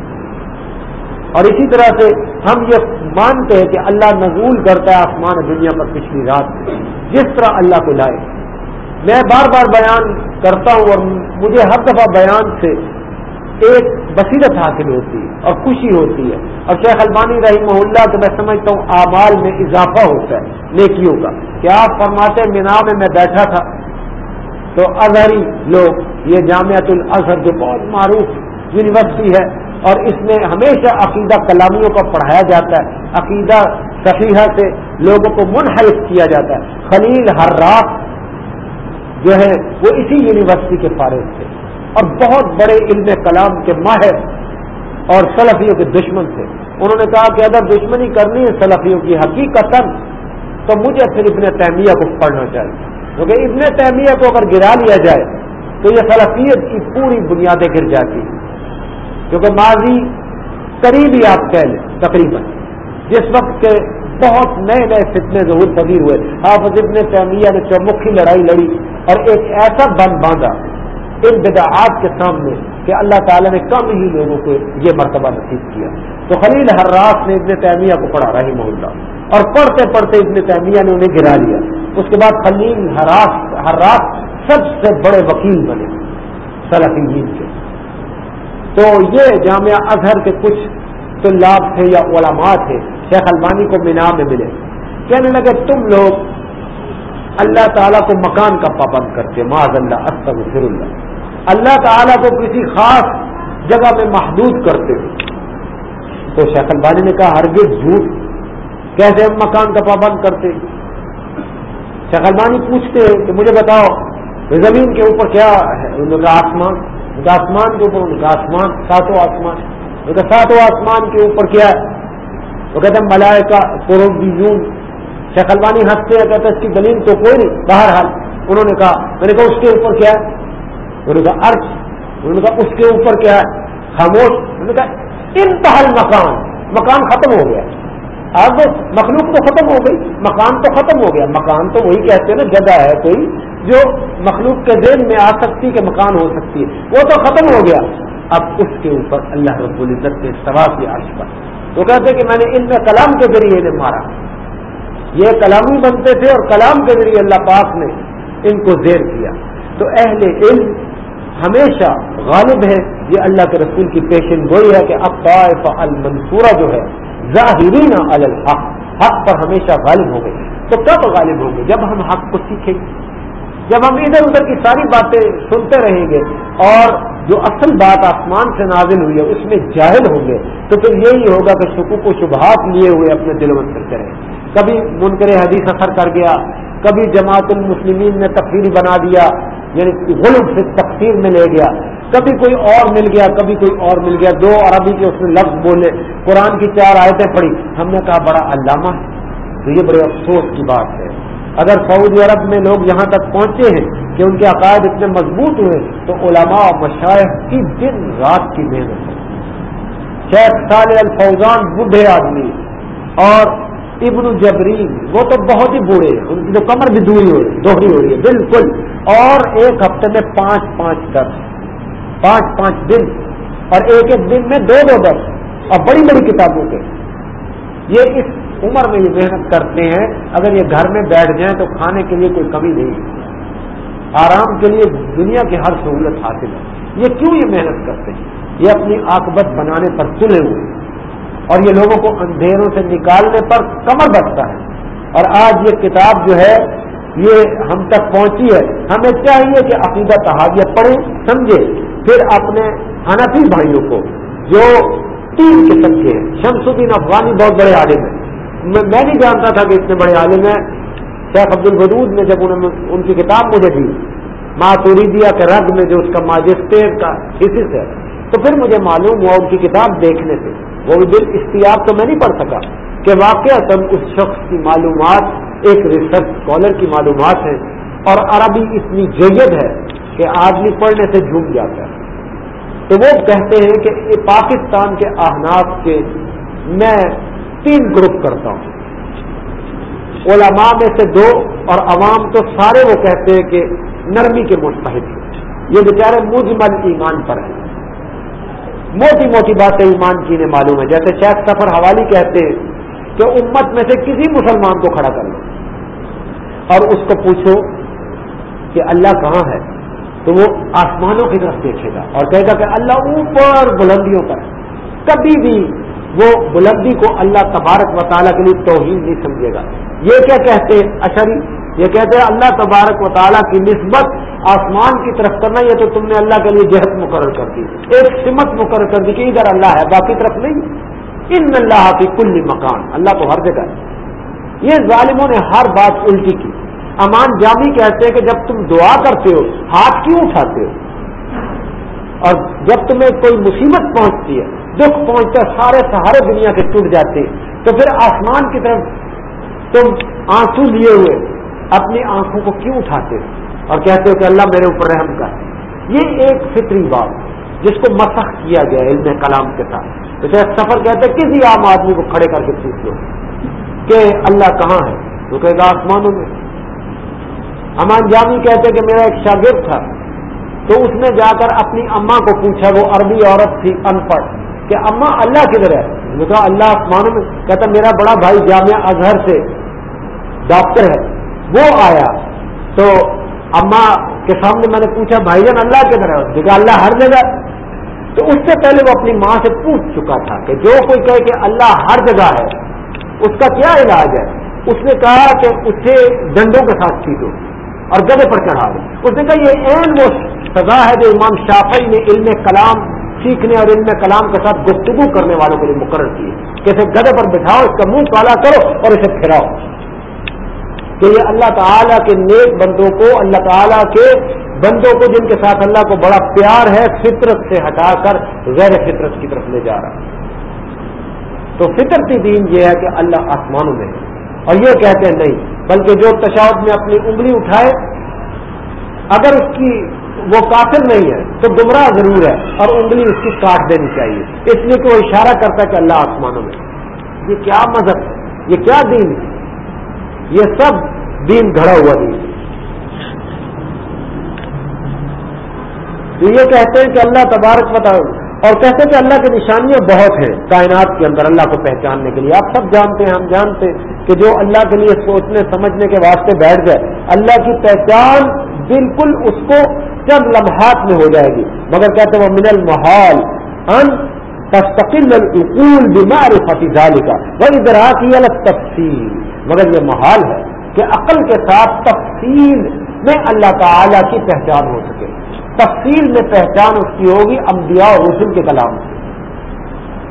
اور اسی طرح سے ہم یہ مانتے ہیں کہ اللہ نزول کرتا ہے آسمان دنیا پر پچھلی رات جس طرح اللہ کو لائے۔ میں بار بار بیان کرتا ہوں اور مجھے ہر دفعہ بیان سے ایک بصیرت حاصل ہوتی ہے اور خوشی ہوتی ہے۔ اور شیخ البانی رحمہ اللہ تو میں سمجھتا ہوں اعمال میں اضافہ ہوتا ہے نیکیوں کا۔ کہ آپ فرماتے مینا میں میں بیٹھا تھا؟ تو اظہری لوگ، یہ جامعت الازہر جو بہت معروف یونیورسٹی ہے اور اس میں ہمیشہ عقیدہ کلامیوں کا پڑھایا جاتا ہے، عقیدہ صفیحہ سے لوگوں کو منحرف کیا جاتا ہے۔ خلیل ہر رات جو ہے وہ اسی یونیورسٹی کے فارغ تھے اور بہت بڑے علم کلام کے ماہر اور سلفیوں کے دشمن تھے۔ انہوں نے کہا کہ اگر دشمنی کرنی ہے سلفیوں کی حقیقت تو مجھے پھر ابن تیمیہ کو پڑھنا چاہیے۔ کیونکہ ابن تیمیہ کو اگر گرا لیا جائے، تو یہ سلفیت کی پوری بنیادیں گر جاتی ہیں۔ کیونکہ ماضی قریب ہی آپ کہہ لیں، تقریباً۔ جس وقت کے بہت نئے نئے فتنے ظہور پذیر ہوئے، حافظ ابن تیمیہ نے چومکھی لڑائی لڑی۔ اور ایک ایسا بند باندھا ان بدعات کے سامنے کہ اللہ تعالیٰ نے کم ہی لوگوں کو یہ مرتبہ نصیب کیا۔ تو خلیل ہر رات نے ابن تیمیہ کو پڑھا رہی محلہ اور پڑھتے پڑھتے ابن تیمیہ نے انہیں گرا لیا۔ اس کے بعد خلیل ہر رات سب سے بڑے وکیل بنے سلفی کے۔ تو یہ جامعہ اظہر کے کچھ طلاب تھے یا علماء تھے، شیخ البانی کو مینا میں ملے۔ کہنے لگے، تم لوگ اللہ تعالیٰ کو مکان کا پابند کرتے معذ اللہ، استغفر اللہ۔ اللہ تعالیٰ کو کسی خاص جگہ میں محدود کرتے تو شیخ البانی نے کہا، ہرگز جھوٹ کیسے ہم مکان کا پابند کرتے شیخ البانی پوچھتے ہیں کہ مجھے بتاؤ زمین کے اوپر کیا ہے؟ ان کا آسمان آسمان کے اوپر، ان کا آسمان۔ ساتوں آسمان۔ ان کا ساتوں آسمان کے اوپر کیا ہے؟ وہ کہتے ہیں ملائے کا شیخ البانی ہنستے ہیں، کہتے ہیں اس کی دلیل تو کوئی نہیں، بہرحال۔ انہوں نے کہا، میں نے کہا، اس کے اوپر کیا ہے؟ انہوں نے کہا ارچ انہوں نے کہا، اس کے اوپر کیا ہے؟ خاموش۔ انہوں نے کہا انتہا مکان مکان ختم ہو گیا۔ اب مخلوق تو ختم ہو گئی مکان تو ختم ہو گیا۔ مکان تو وہی کہتے ہیں نا، جگہ ہے کوئی، جو مخلوق کے ذہن میں آ سکتی کہ مکان ہو سکتی ہے۔ وہ تو ختم ہو گیا۔ اب اس کے اوپر اللہ رب العزت کے سوا کی عرش پر۔ وہ کہتے کہ میں نے ان میں کلام کے ذریعے مارا۔ یہ کلامی بنتے تھے اور کلام کے ذریعے اللہ پاک نے ان کو زیر کیا۔ تو اہل علم ہمیشہ غالب ہے یہ اللہ کے رسول کی پیشن گوئی ہے کہ اب المنصورہ جو ہے، ظاہرین الحق، حق پر ہمیشہ غالب ہو گئی تو کب غالب ہوں گے؟ جب ہم حق کو سیکھیں گے۔ جب ہم ادھر ادھر کی ساری باتیں سنتے رہیں گے اور جو اصل بات آسمان سے نازل ہوئی ہے، اس میں جاہل ہوں گے، تو پھر یہی ہوگا کہ شکو کو شبہات لیے ہوئے اپنے دل میں کرتے رہیں۔ کبھی منکر حدیث اثر کر گیا، کبھی جماعت المسلمین نے تفریح بنا دیا یعنی غلط سے تقسیم میں لے گیا۔ کبھی کوئی اور مل گیا، کبھی کوئی اور مل گیا۔ دو عربی کے اس نے لفظ بولے، قرآن کی چار آیتیں پڑھی۔ ہم نے کہا، بڑا علامہ تو یہ بڑے افسوس کی بات ہے۔ اگر سعودی عرب میں لوگ یہاں تک پہنچے ہیں کہ ان کے عقائد اتنے مضبوط ہوئے، تو علماء اور مشاعر کی دن رات کی محنت ہے۔ شیخ سال الفوزان بڈھے آدمی، اور ابن جبرین، وہ تو بہت ہی بوڑھے ہیں۔ ان کی تو کمر بھی دوری ہو رہی ہے، دوہری ہو رہی ہے، بالکل۔ اور ایک ہفتے میں پانچ پانچ درس پانچ پانچ دن۔ اور ایک ایک دن میں دو دو درس اور بڑی بڑی کتابوں کے۔ یہ اس عمر میں یہ محنت کرتے ہیں۔ اگر یہ گھر میں بیٹھ جائیں تو کھانے کے لیے کوئی کمی نہیں۔ آرام کے لیے دنیا کی ہر سہولت حاصل ہے۔ یہ کیوں یہ محنت کرتے ہیں؟ یہ اپنی آکبت بنانے پر تلے ہوئے۔ اور یہ لوگوں کو اندھیروں سے نکالنے پر کمر بچتا ہے۔ اور آج یہ کتاب جو ہے، یہ ہم تک پہنچی ہے۔ ہمیں چاہیے کہ عقیدہ تحاویت پڑھیں سمجھے پھر اپنے حنفی بھائیوں کو، جو تین قسم کے ہیں۔ شمس الدین افغانی بہت بڑے عالم ہیں۔ میں نہیں جانتا تھا کہ اتنے بڑے عالم ہیں۔ شیخ عبد البدود نے جب انہوں نے ان کی کتاب مجھے دی ماتوریدیا کے رد میں جو اس کا ماجسٹر کا حصص ہے، تو پھر مجھے معلوم ہوا ان کی کتاب دیکھنے سے۔ وہ دل اشتیاب تو میں نہیں پڑھ سکا کہ واقع اس شخص کی معلومات، ایک ریسرچ اسکالر کی معلومات ہیں اور عربی اتنی جید ہے کہ آدمی پڑھنے سے جھوم جاتا ہے۔ تو وہ کہتے ہیں کہ پاکستان کے احناف کے میں تین گروپ کرتا ہوں۔ علماء میں سے دو اور عوام تو سارے وہ کہتے ہیں کہ نرمی کے مستحد ہیں۔ یہ بیچارے مجمل ایمان پر ہیں۔ موٹی موٹی باتیں ایمان کی نے معلوم ہے جیسے شیخ سفر حوالی کہتے ہیں کہ امت میں سے کسی مسلمان کو کھڑا کر لو۔ اور اس کو پوچھو کہ اللہ کہاں ہے؟ تو وہ آسمانوں کی طرف دیکھے گا اور کہے گا کہ اللہ اوپر بلندیوں پر کبھی بھی وہ بلندی کو اللہ تبارک و تعالیٰ کے لیے توہین نہیں سمجھے گا۔ یہ کیا کہتے ہیں؟ اشری یہ کہتے ہیں اللہ تبارک و تعالیٰ کی نسبت آسمان کی طرف کرنا، یہ تو تم نے اللہ کے لیے جہت مقرر کر دی، ایک سمت مقرر کر دی کہ ادھر اللہ ہے، باقی طرف نہیں۔ ان اللہ کی کل مکان، اللہ تو ہر جگہ ہے۔ یہ ظالموں نے ہر بات الٹی کی۔ امان جامی کہتے ہیں کہ جب تم دعا کرتے ہو، ہاتھ کیوں اٹھاتے ہو؟ اور جب تمہیں کوئی مصیبت پہنچتی ہے، دکھ پہنچتا ہے، سارے سہارے دنیا کے ٹوٹ جاتے ہیں، تو پھر آسمان کی طرف تم آنسو لیے ہوئے اپنی آنکھوں کو کیوں اٹھاتے ہو؟ اور کہتے ہو کہ اللہ میرے اوپر رحم کر۔ یہ ایک فطری بات جس کو مسخ کیا گیا علم کلام کے ساتھ۔ تو چاہے سفر کہتے ہیں، کسی عام آدمی کو کھڑے کر کے پوچھ لو کہ اللہ کہاں ہے؟ تو کہے گا آسمانوں میں۔ امان جامی کہتے کہ میرا ایک شاگرد تھا۔ تو اس نے جا کر اپنی اما کو پوچھا، وہ عربی عورت تھی ان پڑھ کہ اما اللہ کدھر ہے؟ کہا، اللہ آسمانوں میں۔ کہتا، میرا بڑا بھائی جامعہ اظہر سے ڈاکٹر ہے۔ وہ آیا تو اما کے سامنے میں نے پوچھا، بھائی جان، اللہ کدھر ہے؟ دیکھا اللہ ہر جگہ تو اس سے پہلے وہ اپنی ماں سے پوچھ چکا تھا کہ جو کوئی کہے کہ اللہ ہر جگہ ہے، اس کا کیا علاج ہے؟ اس نے کہا کہ اسے ڈنڈوں کے ساتھ پیٹو اور گدے پر چڑھا دیں اس نے کہا، یہ این وہ سزا ہے جو امام شافعی نے علم کلام سیکھنے اور علم کلام کے ساتھ گفتگو کرنے والوں کے لیے مقرر کی کہ اسے گدے پر بٹھاؤ، اس کا منہ کالا کرو اور اسے پھراؤ کہ یہ اللہ تعالیٰ کے نیک بندوں کو، اللہ تعالیٰ کے بندوں کو جن کے ساتھ اللہ کو بڑا پیار ہے، فطرت سے ہٹا کر غیر فطرت کی طرف لے جا رہا ہے۔ تو فطرتی دین یہ ہے کہ اللہ آسمانوں میں ہے۔ اور یہ کہتے ہیں نہیں، بلکہ جو تشاوت میں اپنی انگلی اٹھائے، اگر اس کی وہ کافر نہیں ہے تو گمراہ ضرور ہے اور انگلی اس کی کاٹ دینی چاہیے۔ اس لیے کہ وہ اشارہ کرتا ہے کہ اللہ آسمانوں میں یہ کیا مذہب ہے؟ یہ کیا دین ہے؟ یہ سب دین گھڑا ہوا دین تو یہ کہتے ہیں کہ اللہ تبارک بتاؤ اور کہتے کہ اللہ کی نشانیاں بہت ہیں کائنات کے اندر اللہ کو پہچاننے کے لیے۔ آپ سب جانتے ہیں، ہم جانتے ہیں کہ جو اللہ کے لیے سوچنے، سمجھنے کے واسطے بیٹھ جائے، اللہ کی پہچان بالکل اس کو چند لمحات میں ہو جائے گی۔ مگر کہتے وہ من المحال ان تستقل العقول بیمار فتح کا وہ ادھر الگ تفصیل مگر یہ محال ہے کہ عقل کے ساتھ تفصیل میں اللہ تعالی کی پہچان ہو سکے۔ تفصیل میں پہچان اس کی ہوگی انبیاء اور رسول کے کلام سے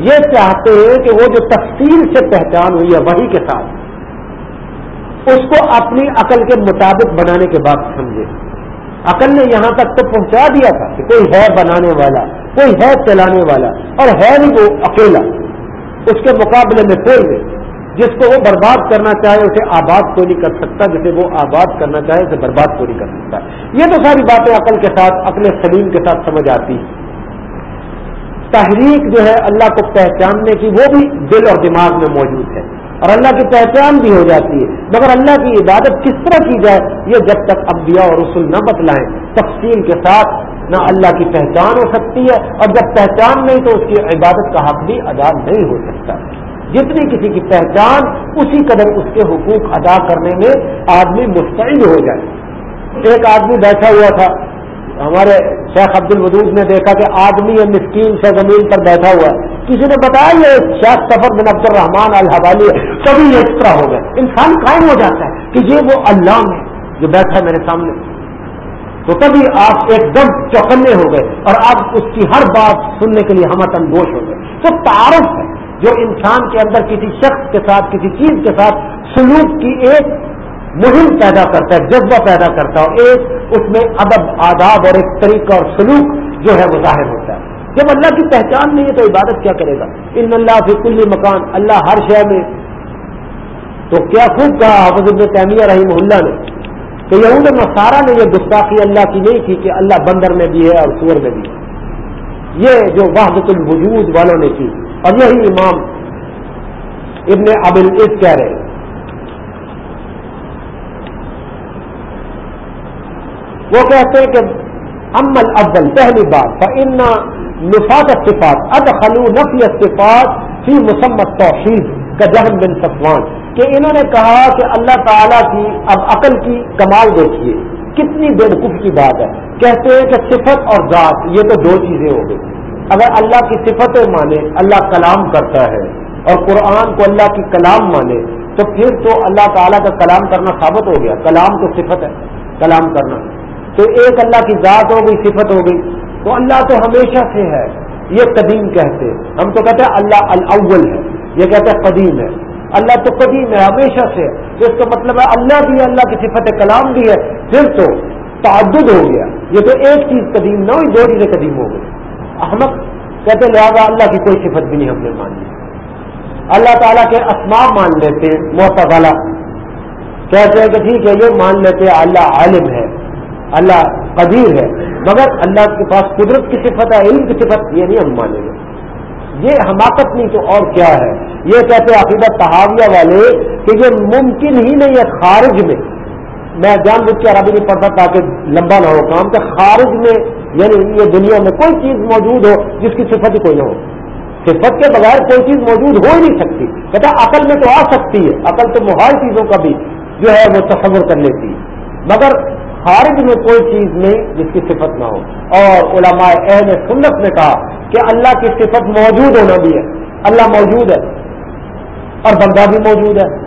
یہ چاہتے ہیں کہ وہ جو تفصیل سے پہچان ہوئی ہے وہی کے ساتھ اس کو اپنی عقل کے مطابق بنانے کے بعد سمجھے۔ عقل نے یہاں تک تو پہنچا دیا تھا کہ کوئی ہے بنانے والا، کوئی ہے چلانے والا اور ہے نہیں وہ اکیلا۔ اس کے مقابلے میں کوئی نہیں جس کو وہ برباد کرنا چاہے اسے آباد کو نہیں کر سکتا، جسے وہ آباد کرنا چاہے اسے برباد کو نہیں کر سکتا۔ یہ تو ساری باتیں عقل کے ساتھ عقل سلیم کے ساتھ سمجھ آتی تحریک جو ہے اللہ کو پہچاننے کی، وہ بھی دل اور دماغ میں موجود ہے۔ اور اللہ کی پہچان بھی ہو جاتی ہے۔ مگر اللہ کی عبادت کس طرح کی جائے، یہ جب تک انبیاء اور رسول نہ بتلائیں، تفصیل کے ساتھ نہ اللہ کی پہچان ہو سکتی ہے۔ اور جب پہچان نہیں تو اس کی عبادت کا حق بھی ادا نہیں ہو سکتا۔ جتنی کسی کی پہچان اسی قدر اس کے حقوق ادا کرنے میں آدمی مستعد ہو جائے۔ ایک آدمی بیٹھا ہوا تھا، ہمارے شیخ عبد الودود نے دیکھا کہ آدمی یہ مسکین سے زمین پر بیٹھا ہوا ہے۔ کسی نے بتایا یہ شیخ سفر بن عبد الرحمان الحوالی کبھی یہ اس طرح ہو گئے۔ انسان قائم ہو جاتا ہے کہ یہ وہ اللہ ہے جو بیٹھا ہے میرے سامنے۔ تو تبھی آپ ایک دم چوکنے ہو گئے اور آپ اس کی ہر بات سننے کے لیے ہم گوش ہو گئے۔ تو تعارف ہے۔ جو انسان کے اندر کسی شخص کے ساتھ، کسی چیز کے ساتھ سلوک کی ایک مہم پیدا کرتا ہے، جذبہ پیدا کرتا ہے ایک اس میں ادب، آداب اور ایک طریقہ اور سلوک جو ہے وہ ظاہر ہوتا ہے۔ جب اللہ کی پہچان نہیں ہے تو عبادت کیا کرے گا؟ ان اللہ فی کل مکان، اللہ ہر شہر میں۔ تو کیا خوب کہا حافظ ابن تیمیہ رحیم اللہ نے کہ یہود مسارا نے یہ گستاخی اللہ کی نہیں تھی کہ اللہ بندر میں بھی ہے اور سور میں بھی ہے۔ یہ جو وحدت الوجود والوں نے کی۔ اور یہی امام ابن ابل عز کہہ رہے وہ کہتے ہیں کہ امل افضل پہلی بات ان نفاط صفات اد خلو نفی صفات فی مسمت توحید کا جہن بن صفوان۔ کہ انہوں نے کہا کہ اللہ تعالیٰ کی اب عقل کی کمال دیکھیے، کتنی بیوقوف کی بات ہے۔ کہتے ہیں کہ صفت اور ذات، یہ تو دو چیزیں ہو گئی۔ اگر اللہ کی صفتیں مانے، اللہ کلام کرتا ہے اور قرآن کو اللہ کی کلام مانے، تو پھر تو اللہ تعالیٰ کا کلام کرنا ثابت ہو گیا۔ کلام تو صفت ہے، کلام کرنا۔ تو ایک اللہ کی ذات ہو گئی، صفت ہو گئی۔ تو اللہ تو ہمیشہ سے ہے، یہ قدیم کہتے ہم تو کہتے ہیں اللہ الاول ہے، یہ کہتے ہیں قدیم ہے۔ اللہ تو قدیم ہے، ہمیشہ سے تو اس کا مطلب ہے اللہ بھی ہے، اللہ کی صفت کلام بھی ہے۔ پھر تو تعدد ہو گیا۔ یہ تو ایک چیز قدیم نہ ہوئی، دو چیزیں قدیم ہو گئی۔ احمد کہتے لہٰذا اللہ کی کوئی صفت بھی نہیں ہم نے مان لی اللہ تعالیٰ کے اسماء مان لیتے ہیں کہتے ہیں کہ ٹھیک ہے، یہ مان لیتے اللہ عالم ہے، اللہ قدیر ہے۔ مگر اللہ کے پاس قدرت کی صفت ہے، علم کی صفت، یہ نہیں ہم مانیں گے۔ یہ حماقت نہیں تو اور کیا ہے؟ یہ کہتے عقیدہ تحاویہ والے کہ یہ ممکن ہی نہیں ہے خارج میں۔ میں جان بوجھ کے عربی نہیں پڑھتا تاکہ لمبا نہ ہو کام، کہ خارج میں یعنی یہ دنیا میں کوئی چیز موجود ہو جس کی صفت ہی کوئی نہ ہو۔ صفت کے بغیر کوئی چیز موجود ہو ہی نہیں سکتی۔ کہتا عقل میں تو آ سکتی ہے۔ عقل تو محال چیزوں کا بھی جو ہے وہ تصور کر لیتی ہے مگر خارج میں کوئی چیز نہیں جس کی صفت نہ ہو۔ اور علماء اہل سنت نے کہا کہ اللہ کی صفت موجود ہونا بھی ہے۔ اللہ موجود ہے۔ اور بندہ بھی موجود ہے۔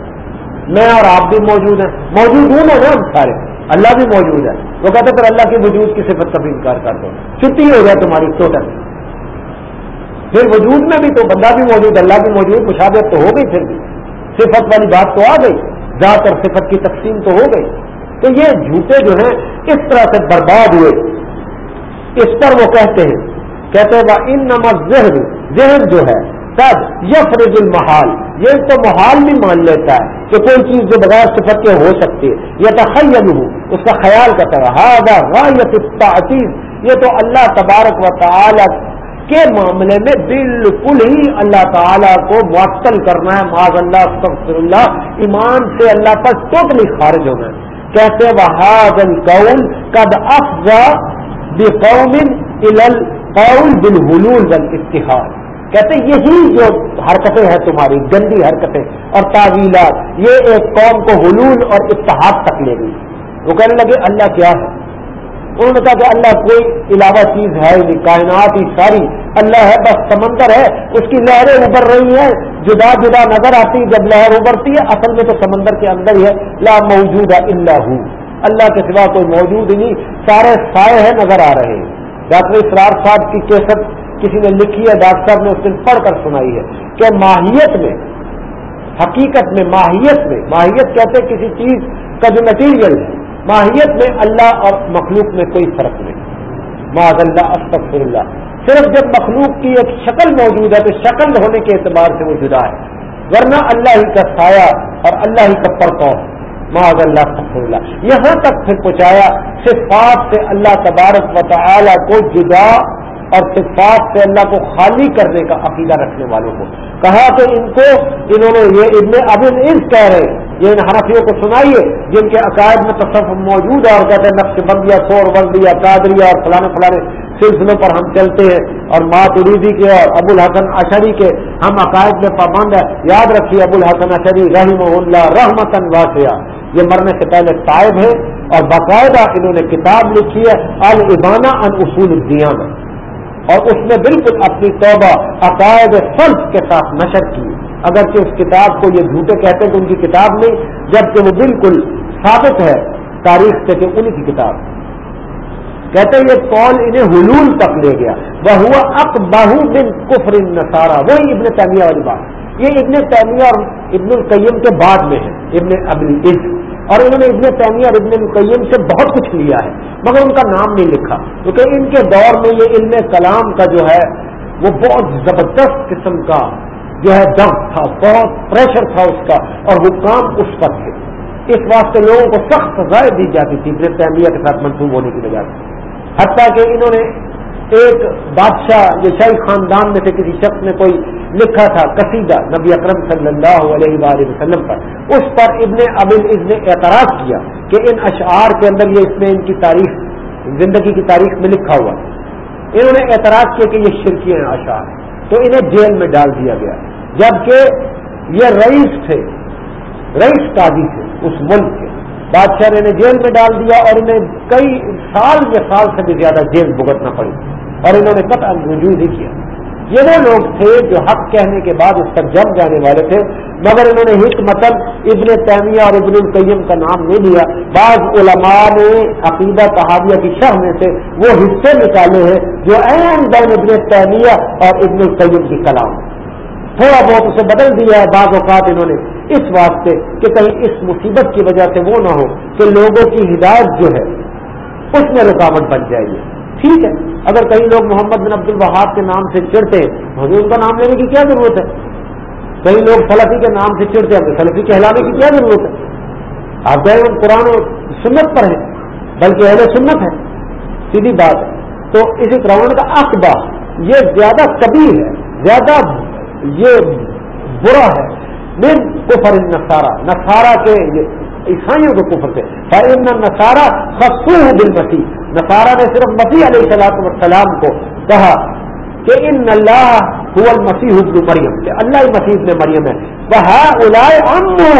میں اور آپ بھی موجود ہیں۔ موجود ہوں نا ہم سارے۔ اللہ بھی موجود ہے۔ وہ کہتے پھر اللہ کے وجود کی صفت کا بھی انکار کر دو. چھٹی ہو گیا تمہاری ٹوٹل پھر وجود میں بھی تو بندہ بھی موجود اللہ بھی موجود مشابت تو ہو گئی پھر بھی۔ صفت والی بات تو آ گئی، ذات اور صفت کی تقسیم تو ہو گئی۔ تو یہ جھوٹے جو ہیں، اس طرح سے برباد ہوئے۔ اس پر وہ کہتے ہیں کہتے ہیں ان نمک ذہن ذہن جو ہے تب یفرج المحال۔ یہ تو محال بھی مان لیتا ہے کہ کوئی چیز جو بغیر صفت کے ہو سکتی ہے یہ تخیل ہوں اس کا خیال کرتا ہے غایت التعطیز یہ تو اللہ تبارک و تعالی کے معاملے میں بالکل ہی اللہ تعالیٰ کو معطل کرنا ہے۔ معاذ اللہ اللہ، ایمان سے اللہ پر ٹوٹلی خارج ہونا ہے۔ کہتے بحاد القول قد افزا بقوم قول بالحلول والاتحاد کہتے یہی جو حرکتیں ہیں تمہاری، گندی حرکتیں اور تعویلات، یہ ایک قوم کو حلول اور اتحاد تک لے گئی۔ وہ کہنے لگے، اللہ کیا ہے؟ انہوں نے کہا کہ اللہ کوئی علاوہ چیز ہے نہیں، کائنات ہی ساری اللہ ہے، بس سمندر ہے۔ اس کی لہریں ابھر رہی ہیں۔ جدا جدا نظر آتی، جب لہر ابھرتی ہے، اصل میں تو سمندر کے اندر ہی ہے۔ لا موجود ہے اللہ اللہ کے سوا کوئی موجود ہی نہیں، سارے سائے ہیں، نظر آ رہے ہیں۔ ڈاکٹر اسرار صاحب کی کیسٹ کسی نے لکھی ہے، ڈاکٹر نے اس دن پڑھ کر سنائی ہے کہ ماہیت میں، حقیقت میں ماہیت میں، ماہیت کہتے کسی چیز کا جو مٹیریل ہے، ماہیت میں اللہ اور مخلوق میں کوئی فرق نہیں۔ معذ اللہ استغفر اللہ صرف جب مخلوق کی ایک شکل موجود ہے تو شکل ہونے کے اعتبار سے وہ جدا ہے۔ ورنہ اللہ ہی کا سایہ اور اللہ ہی کا پرکو معذ اللہ اللہ یہاں تک پھر پہنچایا، صفات سے اللہ تبارک و تعالی کو جدا اور صفات سے اللہ کو خالی کرنے کا عقیدہ رکھنے والوں کو۔ کہا کہ ان کو انہوں نے یہ ابن اب ان کہہ رہے یہ ان حنفیوں کو سنائیے، جن کے عقائد میں تصف موجود ہے اور کہتے ہیں نقش بندیا سور بندیا قادریا اور فلانے فلانے سلسلوں پر ہم چلتے ہیں۔ اور مات اریدی کے اور ابو الحسن اشری کے ہم عقائد میں پابند ہے یاد رکھیے ابو الحسن اشری رحم اللہ رحمتن واسعہ۔ یہ مرنے سے پہلے صاحب ہے اور باقاعدہ انہوں نے کتاب لکھی ہے البانہ ان اصول الدیانہ۔ اور اس نے بالکل اپنی توبہ عقائد فرض کے ساتھ نشر کی۔ اگرچہ اس کتاب کو یہ جھوٹے کہتے ہیں کہ ان کی کتاب نہیں، جبکہ وہ بالکل ثابت ہے تاریخ سے کہ ان کی کتاب۔ کہتے ہیں یہ قول انہیں حلول تک لے گیا۔ وہ ہوا اک باہو بن کفر نسارا وہی ابن تیمیہ والی بات۔ یہ ابن تیمیہ اور ابن القیم کے بعد میں ہے، ابن ابل عز اور انہوں نے ابن تعمیر اور ابن القیم سے بہت کچھ لیا ہے، مگر ان کا نام نہیں لکھا۔ کیونکہ ان کے دور میں یہ علم کلام کا جو ہے، وہ بہت زبردست قسم کا جو ہے دم تھا، بہت پریشر تھا اس کا، اور وہ کام اس پر تھے۔ اس واسطے لوگوں کو سخت سزائیں دی جاتی تھی ابن تعمیر کے ساتھ منسوب ہونے کی وجہ سے۔ حتیٰ کہ انہوں نے ایک بادشاہ جو شاہی خاندان میں سے کسی شخص نے کوئی لکھا تھا قصیدہ نبی اکرم صلی اللہ علیہ وآلہ وسلم پر، اس پر ابن ابن اس نے اعتراض کیا کہ ان اشعار کے اندر یہ اس میں ان کی تاریخ، زندگی کی تاریخ میں لکھا ہوا انہوں نے اعتراض کیا کہ یہ شرکی ہیں۔ اشعار تو انہیں جیل میں ڈال دیا گیا۔ جبکہ یہ رئیس تھے، رئیس قاضی تھے، اس ملک کے۔ بادشاہ نے انہیں جیل میں ڈال دیا اور انہیں کئی سال یا سال سے بھی زیادہ جیل بھگتنا پڑی اور انہوں نے قطع رجوع ہی کیا۔ یہ وہ لوگ تھے جو حق کہنے کے بعد اس پر جم جانے والے تھے، مگر انہوں نے حکمتن ابن تیمیہ اور ابن القیم کا نام نہیں لیا۔ بعض علماء نے عقیدہ تحاویہ کی شرح میں سے وہ حصے نکالے ہیں جو این بین ابن تیمیہ اور ابن القیم کی کلام۔ تھوڑا بہت اسے بدل دیا ہے۔ بعض اوقات انہوں نے اس واسطے کہ کہیں اس مصیبت کی وجہ سے وہ نہ ہو کہ لوگوں کی ہدایت جو ہے، اس میں رکاوٹ بن جائے گی۔ ٹھیک ہے، اگر کئی لوگ محمد بن عبد الوہاب کے نام سے چڑھتے مجھے ان کا نام لینے کی کیا ضرورت ہے؟ کئی لوگ سلفی کے نام سے چڑھتے ہیں سلفی کہلانے کی کیا ضرورت ہے؟ آپ گئے ان قرآن و سنت پر ہیں، بلکہ اہل سنت ہے سیدھی بات ہے۔ تو اسی طرح کا اقبا، یہ زیادہ کبھی ہے، زیادہ یہ برا ہے۔ من کفر نسارا نسارا کے عیسائیوں کے کفر تھے فائن نسارا خصو دل مسیح نسارا نے صرف مسیح علیہ السلام والسلام کو کہا کہ ان اللہ هو المسیح ابن مریم کہ اللہ مسیح نے مریم ہے. وہ اولائے امو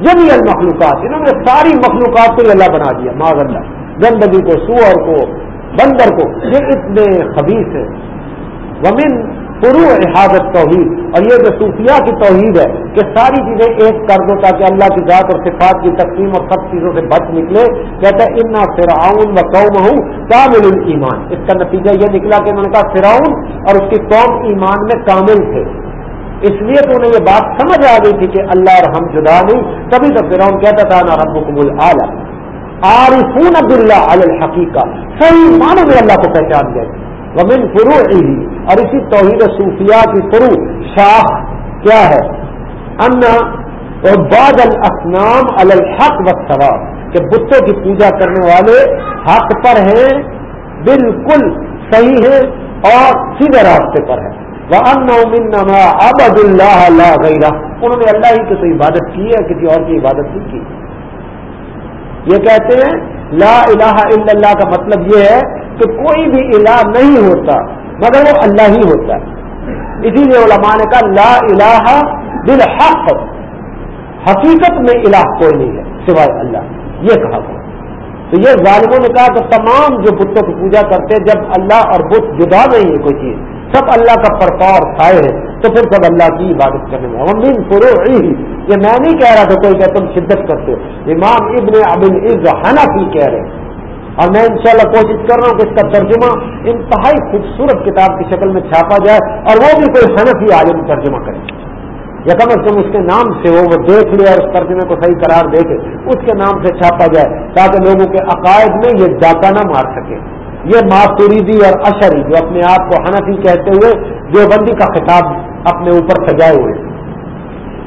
جمی المخلوقات. انہوں نے ساری مخلوقات کو اللہ بنا دیا. ماض اللہ. گندگی کو، سور کو، بندر کو. یہ اتنے خبیص ہیں. ومن فروع احاظت توحید اور یہ جو صوفیہ کی توحید ہے کہ ساری چیزیں ایک کر دو تاکہ اللہ کی ذات اور صفات کی تقسیم اور سب چیزوں سے بچ نکلے. کہتے ہیں انا فراؤن و قوم ہوں کامل ایمان اس کا نتیجہ یہ نکلا کہ انہوں نے کہا فراؤن اور اس کی قوم ایمان میں کامل تھے. اس لیے تو انہیں یہ بات سمجھ آ گئی تھی کہ اللہ اور ہم جدا نہیں. تبھی تو فرعون کہتا تھا نا رب قبول اعلیٰ عارفون عبد اللہ الحقیقہ. صحیح معنی میں اللہ کو پہچان گئے ومن فرو اور اسی توحید صوفیہ کی فرو شاخ کیا ہے؟ ان بعد الاسنام الحق و ثواب کہ بتوں کی پوجا کرنے والے حق پر ہیں، بالکل صحیح ہیں اور سیدھے راستے پر ہیں۔ وہ ان ابد اللہ اللہ غیرہ انہوں نے اللہ ہی کی تو عبادت کی ہے، کسی اور کی عبادت نہیں کی۔ یہ کہتے ہیں، لا الہ الا اللہ کا مطلب یہ ہے کہ کوئی بھی الہ نہیں ہوتا، مگر وہ اللہ ہی ہوتا ہے۔ اسی لیے علماء نے کہا، لا الہ بالحق۔ حقیقت میں الہ کوئی نہیں ہے، سوائے اللہ۔ یہ کہا گیا۔ تو یہ ظالموں نے کہا کہ تمام جو بتوں کی پوجا کرتے جب اللہ اور بت جدا نہیں ہے کوئی چیز، سب اللہ کا پرکار کھائے ہے تو پھر سب اللہ کی عبادت کرنے میں۔ امین فرو یہ میں نہیں کہہ رہا تھا کوئی کہ تم شدت کرتے ہو۔ امام ابن ابن عز حنفی کہہ رہے اور میں انشاءاللہ کوشش کر رہا ہوں کہ اس کا ترجمہ انتہائی خوبصورت کتاب کی شکل میں چھاپا جائے اور وہ بھی کوئی حنفی عالم ترجمہ کرے۔ یا کم از کم اس کے نام سے ہو وہ دیکھ لے اور اس ترجمے کو صحیح قرار دے کے اس کے نام سے چھاپا جائے تاکہ لوگوں کے عقائد میں یہ ڈاکہ نہ مار سکے۔ یہ معصوریدی اور اشری جو اپنے آپ کو حنفی کہتے ہوئے جو بندی کا خطاب اپنے اوپر سجائے ہوئے۔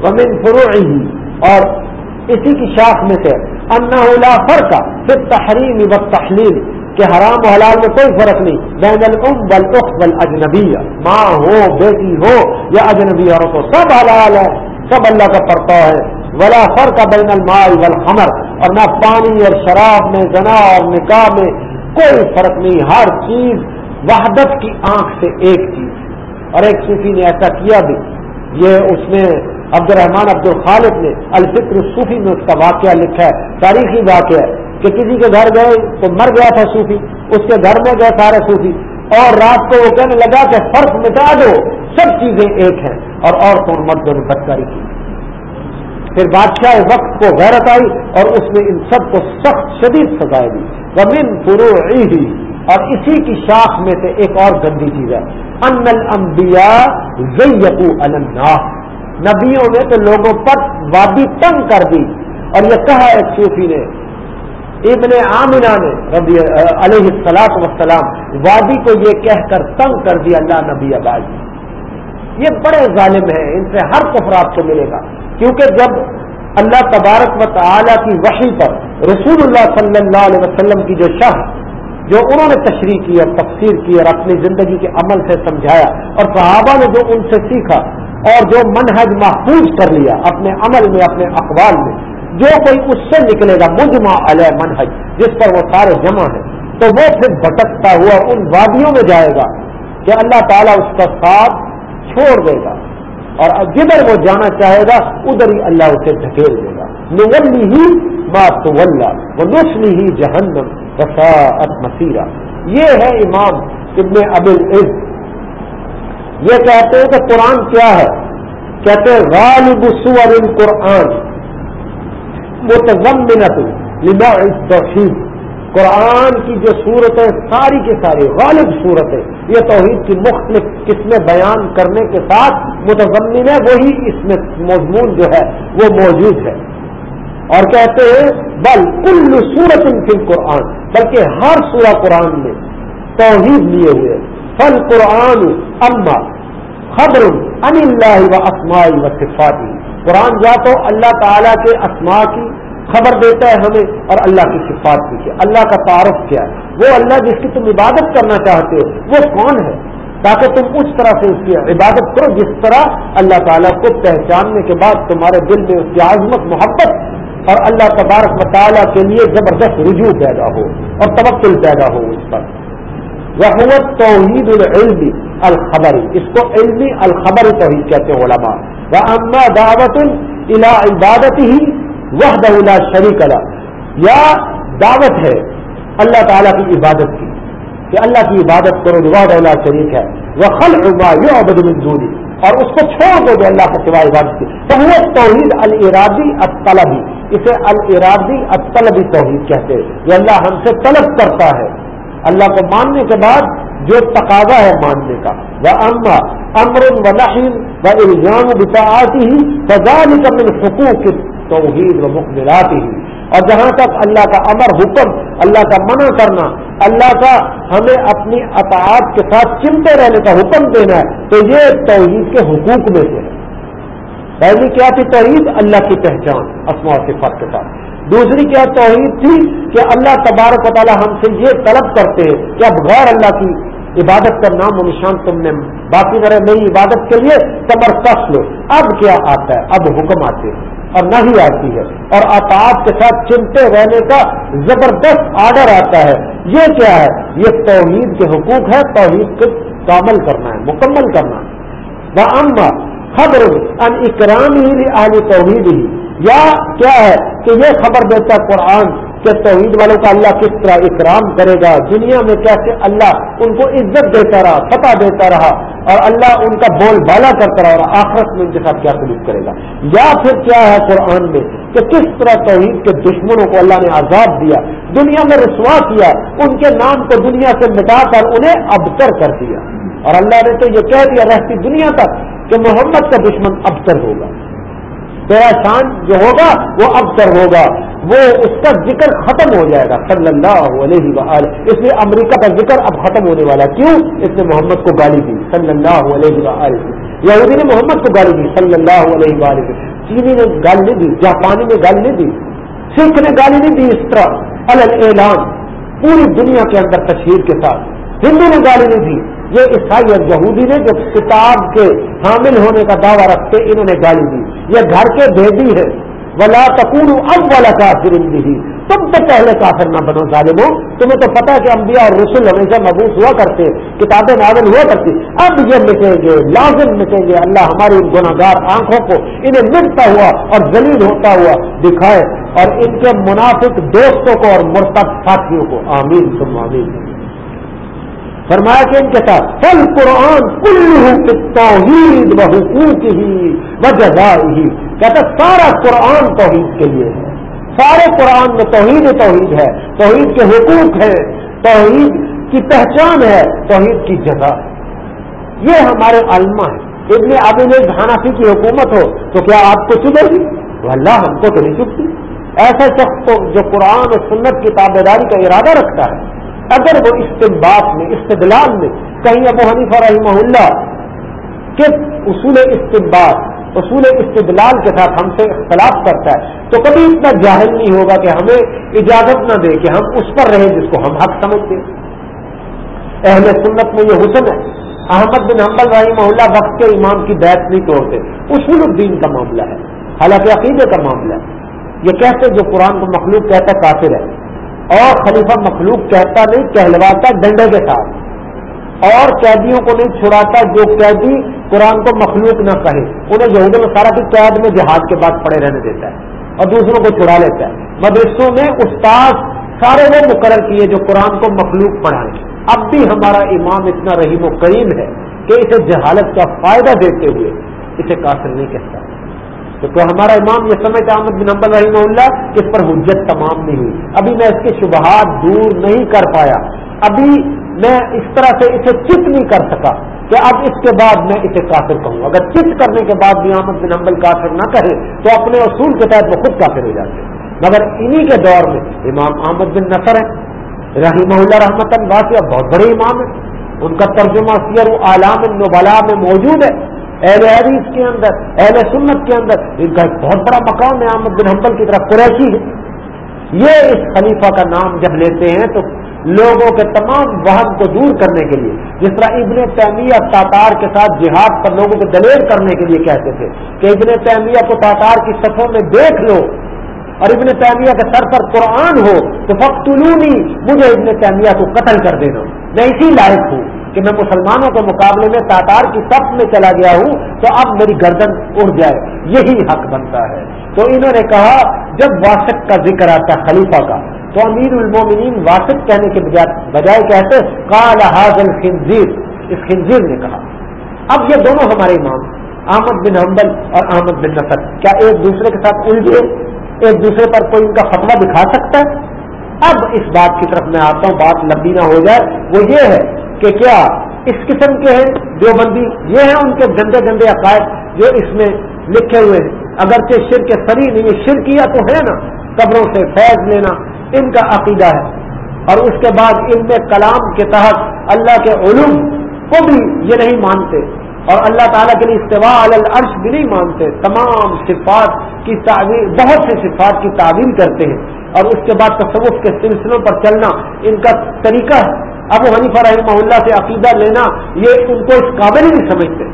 ومن فروعی اور اسی کی شاخ میں سے انا فرق پھر تحریم و تحلیل کہ حرام و حلال میں کوئی فرق نہیں، بین الام بل بل اجنبی ماں ہو، بیٹی ہو یا اجنبی عورت ہو، سب حلال ہے سب اللہ کا پرتا ہے۔ ولا فرق بین المال والخمر، اور نہ پانی اور شراب میں، زنا اور نکاح میں کوئی فرق نہیں، ہر چیز وحدت کی آنکھ سے ایک چیز۔ اور ایک صوفی نے ایسا کیا بھی، یہ اس میں عبد الرحمان عبد الخالق نے الفکر صوفی میں اس کا واقعہ لکھا ہے، تاریخی واقعہ ہے کہ کسی کے گھر گئے تو مر گیا تھا صوفی، اس کے گھر میں گئے سارے صوفی، اور رات کو وہ کہنے لگا کہ فرق مٹا دو، سب چیزیں ایک ہیں، اور عورتوں اور مردوں نے بدکاری کی۔ پھر بادشاہ وقت کو غیرت آئی اور اس نے ان سب کو سخت شدید سزائے دی۔ زمین فرو اور اسی کی شاخ میں سے ایک اور گندی چیز ہے۔ ان الانبیاء زیتو الناس نبیوں نے تو لوگوں پر وادی تنگ کر دی اور یہ کہا ایک صوفی نے، ابن عامنہ نے ربی علیہ السلاط وسلام وادی کو یہ کہہ کر تنگ کر دیا اللہ نبی آباد۔ یہ بڑے ظالم ہیں، ان سے ہر کفر آپ کو ملے گا۔ کیونکہ جب اللہ تبارک و تعالی کی وحی پر رسول اللہ صلی اللہ علیہ وسلم کی جو شہ جو انہوں نے تشریح کی اور تفسیر کی اور اپنی زندگی کے عمل سے سمجھایا اور صحابہ نے جو ان سے سیکھا اور جو منہج محفوظ کر لیا اپنے عمل میں، اپنے اخبار میں، جو کوئی اس سے نکلے گا، مجمع علیہ منہج، جس پر وہ سارے جمع ہیں، تو وہ پھر بھٹکتا ہوا ان وادیوں میں جائے گا کہ اللہ تعالیٰ اس کا ساتھ چھوڑ دے گا اور جدھر وہ جانا چاہے گا، ادھر ہی اللہ اسے دھکیل دے گا۔ نولی ہی مات وہ نسلی ہی جہنم وساعت مسیرہ یہ ہے امام ابن ابل عز یہ کہتے ہیں کہ قرآن کیا ہے؟ کہتے ہیں غالب سور قرآن متضمنت لما توحید قرآن کی جو صورتیں ساری کی ساری، غالب صورتیں، یہ توحید کی مختلف قسمیں بیان کرنے کے ساتھ متضمن ہے وہی اس میں مضمون جو ہے، وہ موجود ہے۔ اور کہتے ہیں، بل کل صورت فی قرآن بلکہ ہر سورہ قرآن میں توحید لیے ہوئے۔ فل قرآن اما خبر ان اللہ و اسماعی و صفاتی۔ قرآن یا تو اللہ تعالیٰ کے اسماء کی خبر دیتا ہے ہمیں اور اللہ کی صفات کی۔ کہ اللہ کا تعارف کیا ہے۔ وہ اللہ جس کی تم عبادت کرنا چاہتے ہو، وہ کون ہے؟ تاکہ تم اس طرح سے اس کی عبادت کرو جس طرح اللہ تعالیٰ کو پہچاننے کے بعد تمہارے دل میں اس کی عظمت، محبت اور اللہ تبارک مطالعہ کے لیے زبردست رجوع پیدا ہو اور توقل پیدا ہو اس پر۔ وہ توحید العلم الخبری اس کو علمی الخبر توحید کہتے ہیں علماء. وہ اما دعوت الا عبادت ہی وہ دلا شریک اللہ یا دعوت ہے اللہ تعالیٰ کی عبادت کی کہ اللہ کی عبادت کرو جو اللہ شریک ہے. وہ خل عما یو ابد منظوری اور اس کو چھوڑ دو جو اللہ کا سوائے عبادت کی. تو وہ توحید الرادی اطلبی اسے الرادی اطلبی توحید کہتے ہیں. جو اللہ ہم سے طلب کرتا ہے. اللہ کو ماننے کے بعد جو تقاضا ہے ماننے کا۔ وہ اما امر و و الزام بتا آتی ہی فضان من حقوق توحید و مقبلاتی ہی۔ اور جہاں تک اللہ کا امر، حکم، اللہ کا منع کرنا، اللہ کا ہمیں اپنی اطاعت کے ساتھ چمتے رہنے کا حکم دینا ہے، تو یہ توحید کے حقوق میں سے ہے۔ پہلی کیا تھی توحید؟ اللہ کی پہچان اسما صفات کے ساتھ۔ دوسری کیا توحید تھی کہ اللہ تبارک و تعالیٰ ہم سے یہ طلب کرتے ہیں کہ اب غیر اللہ کی عبادت کا نام و نشان تم نے باقی نہ نئی عبادت کے لیے کمر کس لو۔ اب کیا آتا ہے؟ اب حکم آتے ہیں اور نہ ہی آتی ہے۔ اور اطاعت کے ساتھ چنتے رہنے کا زبردست آرڈر آتا ہے۔ یہ کیا ہے؟ یہ توحید کے حقوق ہے توحید کو کامل کرنا ہے، مکمل کرنا ہے۔ وہ اما خبر ان اکرام ہی آج توحید ہی یا کیا ہے کہ یہ خبر دیتا ہے قرآن کہ توحید والوں کا اللہ کس طرح اکرام کرے گا؟ دنیا میں کیسے اللہ ان کو عزت دیتا رہا، فتح دیتا رہا اور اللہ ان کا بول بالا کرتا رہا اور آخرت میں ان کے ساتھ کیا سلوک کرے گا؟ یا پھر کیا ہے قرآن میں کہ کس طرح توحید کے دشمنوں کو اللہ نے آزاد دیا، دنیا میں رسوا کیا، ان کے نام کو دنیا سے مٹا کر انہیں ابتر کر دیا۔ اور اللہ نے تو یہ کہہ دیا رہتی دنیا تک کہ محمد کا دشمن ابتر ہوگا۔ تیرا شان جو ہوگا وہ ابتر ہوگا، وہ اس کا ذکر ختم ہو جائے گا۔ صلی اللہ علیہ وآلہ۔ اس لیے امریکہ کا ذکر اب ختم ہونے والا۔ کیوں؟ اس نے محمد کو گالی دی۔ صلی اللہ علیہ وآلہ۔ یہودی نے محمد کو گالی دی۔ صلی اللہ علیہ وآلہ۔ چینی نے گالی نہیں دی، جاپانی نے گالی نہیں دی۔ سکھ نے گالی نہیں دی اس طرح۔ اعلان پوری دنیا کے اندر تشہیر کے ساتھ۔ ہندو نے گالی نہیں دی۔ یہ عیسائی اور یہودی نے جو کتاب کے حامل ہونے کا دعویٰ رکھتے، انہوں نے گالی دی۔ یہ گھر کے بےبی ہے ولا تکون اب والا کا تم تو پہلے کافر نہ بنو ظالمو. تمہیں تو پتا کہ انبیاء اور رسول ہمیشہ مبوس ہوا کرتے. کتابیں نازل ہوا کرتی. اب یہ مٹیں گے، لازم مٹیں گے. اللہ ہماری گناگار آنکھوں کو انہیں مٹتا ہوا اور ذلیل ہوتا ہوا دکھائے اور ان کے منافق دوستوں کو اور مرتب ساتھیوں کو. آمین تم آمین. فرمایا کہ ان کے ساتھ کل قرآن کل توحید و حقوق ہی و جزا ہی کہتا سارا قرآن توحید کے لیے ہے۔ سارے قرآن میں توحید توحید ہے۔ توحید کے حقوق ہے توحید کی پہچان ہے، توحید کی جگہ یہ ہمارے علماء ہیں۔ ابن ابل حنفی کی حکومت ہو تو کیا آپ کو چبے گی؟ اللہ ہم کو تو نہیں چپتی ایسا شخص تو جو قرآن اور سنت کی تابے داری کا ارادہ رکھتا ہے۔ اگر وہ استمباد میں استدلال میں کہیں ابو حنیفہ رحمہ اللہ کے اصول استمباد اصول استدلال کے ساتھ ہم سے اختلاف کرتا ہے، تو کبھی اتنا جاہل نہیں ہوگا کہ ہمیں اجازت نہ دے کہ ہم اس پر رہیں جس کو ہم حق سمجھتے ہیں۔ اہل سنت میں یہ حسن ہے۔ احمد بن حمبل رحیم اللہ وقت کے امام کی بیت نہیں توڑتے اصول الدین کا معاملہ ہے، حالانکہ عقیدے کا معاملہ ہے۔ یہ کہتے جو قرآن کو مخلوق کہتا کافر ہے۔ اور خلیفہ مخلوق کہتا نہیں، کہلواتا ڈنڈے کے ساتھ۔ اور قیدیوں کو نہیں چھڑاتا جو قیدی قرآن کو مخلوق نہ کہے۔ انہیں یہود سارا کی قید میں جہاد کے بعد پڑے رہنے دیتا ہے اور دوسروں کو چھڑا لیتا ہے۔ مدرسوں میں استاد سارے وہ مقرر کیے جو قرآن کو مخلوق پڑھائیں۔ اب بھی ہمارا امام اتنا رحیم و کریم ہے کہ اسے جہالت کا فائدہ دیتے ہوئے اسے قاصر نہیں کہتا۔ تو ہمارا امام یہ سمجھتا احمد بن امبل رحیم اللہ اس پر حجت تمام نہیں ہوئی۔ ابھی میں اس کے شبہات دور نہیں کر پایا۔ ابھی میں اس طرح سے اسے چت نہیں کر سکا کہ اب اس کے بعد میں اسے کافر کہوں۔ اگر چت کرنے کے بعد بھی احمد بن حنبل کافر نہ کہے تو اپنے اصول کے تحت وہ خود کافر ہو جاتے۔ مگر انہی کے دور میں امام احمد بن نصر ہے رحیم اللہ رحمت واسیہ بہت بڑے امام ہیں۔ ان کا ترجمہ سیر عالام نوبلا میں موجود ہے۔ اہل حدیث کے اندر، اہل سنت کے اندر، ان کا ایک بہت بڑا مقام ہے احمد بن حنبل کی طرف قریشی ہے۔ یہ اس خلیفہ کا نام جب لیتے ہیں تو لوگوں کے تمام وہم کو دور کرنے کے لیے، جس طرح ابن تیمیہ تاتار کے ساتھ جہاد پر لوگوں کو دلیر کرنے کے لیے کہتے تھے کہ ابن تیمیہ کو تاتار کی صفوں میں دیکھ لو اور ابن تیمیہ کے سر پر قرآن ہو تو فخت مجھے ابن تیمیہ کو قتل کر دینا۔ میں اسی لائق ہوں۔ کہ میں مسلمانوں کے مقابلے میں تاتار کی صف میں چلا گیا ہوں، تو اب میری گردن اڑ جائے۔ یہی حق بنتا ہے۔ تو انہوں نے کہا، جب واسق کا ذکر آتا خلیفہ کا، تو امیر المومنین واسط کہنے کے بجائے کہتے کال حاضل خنزیر اس خنزیر نے کہا۔ اب یہ دونوں ہمارے امام، احمد بن حنبل اور احمد بن نصر۔ کیا ایک دوسرے کے ساتھ الجھے؟ ایک دوسرے پر کوئی ان کا فتوا دکھا سکتا ہے؟ اب اس بات کی طرف میں آتا ہوں، بات لمبی نہ ہو جائے۔ وہ یہ ہے کہ کیا اس قسم کے ہیں جو بندی یہ ہیں ان کے گندے گندے عقائد جو اس میں لکھے ہوئے ہیں۔ اگرچہ شر کے سری نہیں شر کیا تو ہے نا۔ قبروں سے فیض لینا ان کا عقیدہ ہے۔ اور اس کے بعد علم کلام کے تحت اللہ کے علوم کو بھی یہ نہیں مانتے۔ اور اللہ تعالیٰ کے لیے استوا العرش بھی نہیں مانتے۔ تمام صفات کی تعبیر بہت سی صفات کی تعبیر کرتے ہیں۔ اور اس کے بعد تصوف کے سلسلوں پر چلنا ان کا طریقہ ہے۔ ابو حنیفہ رحمہ اللہ سے عقیدہ لینا یہ ان کو اس قابل ہی نہیں سمجھتے۔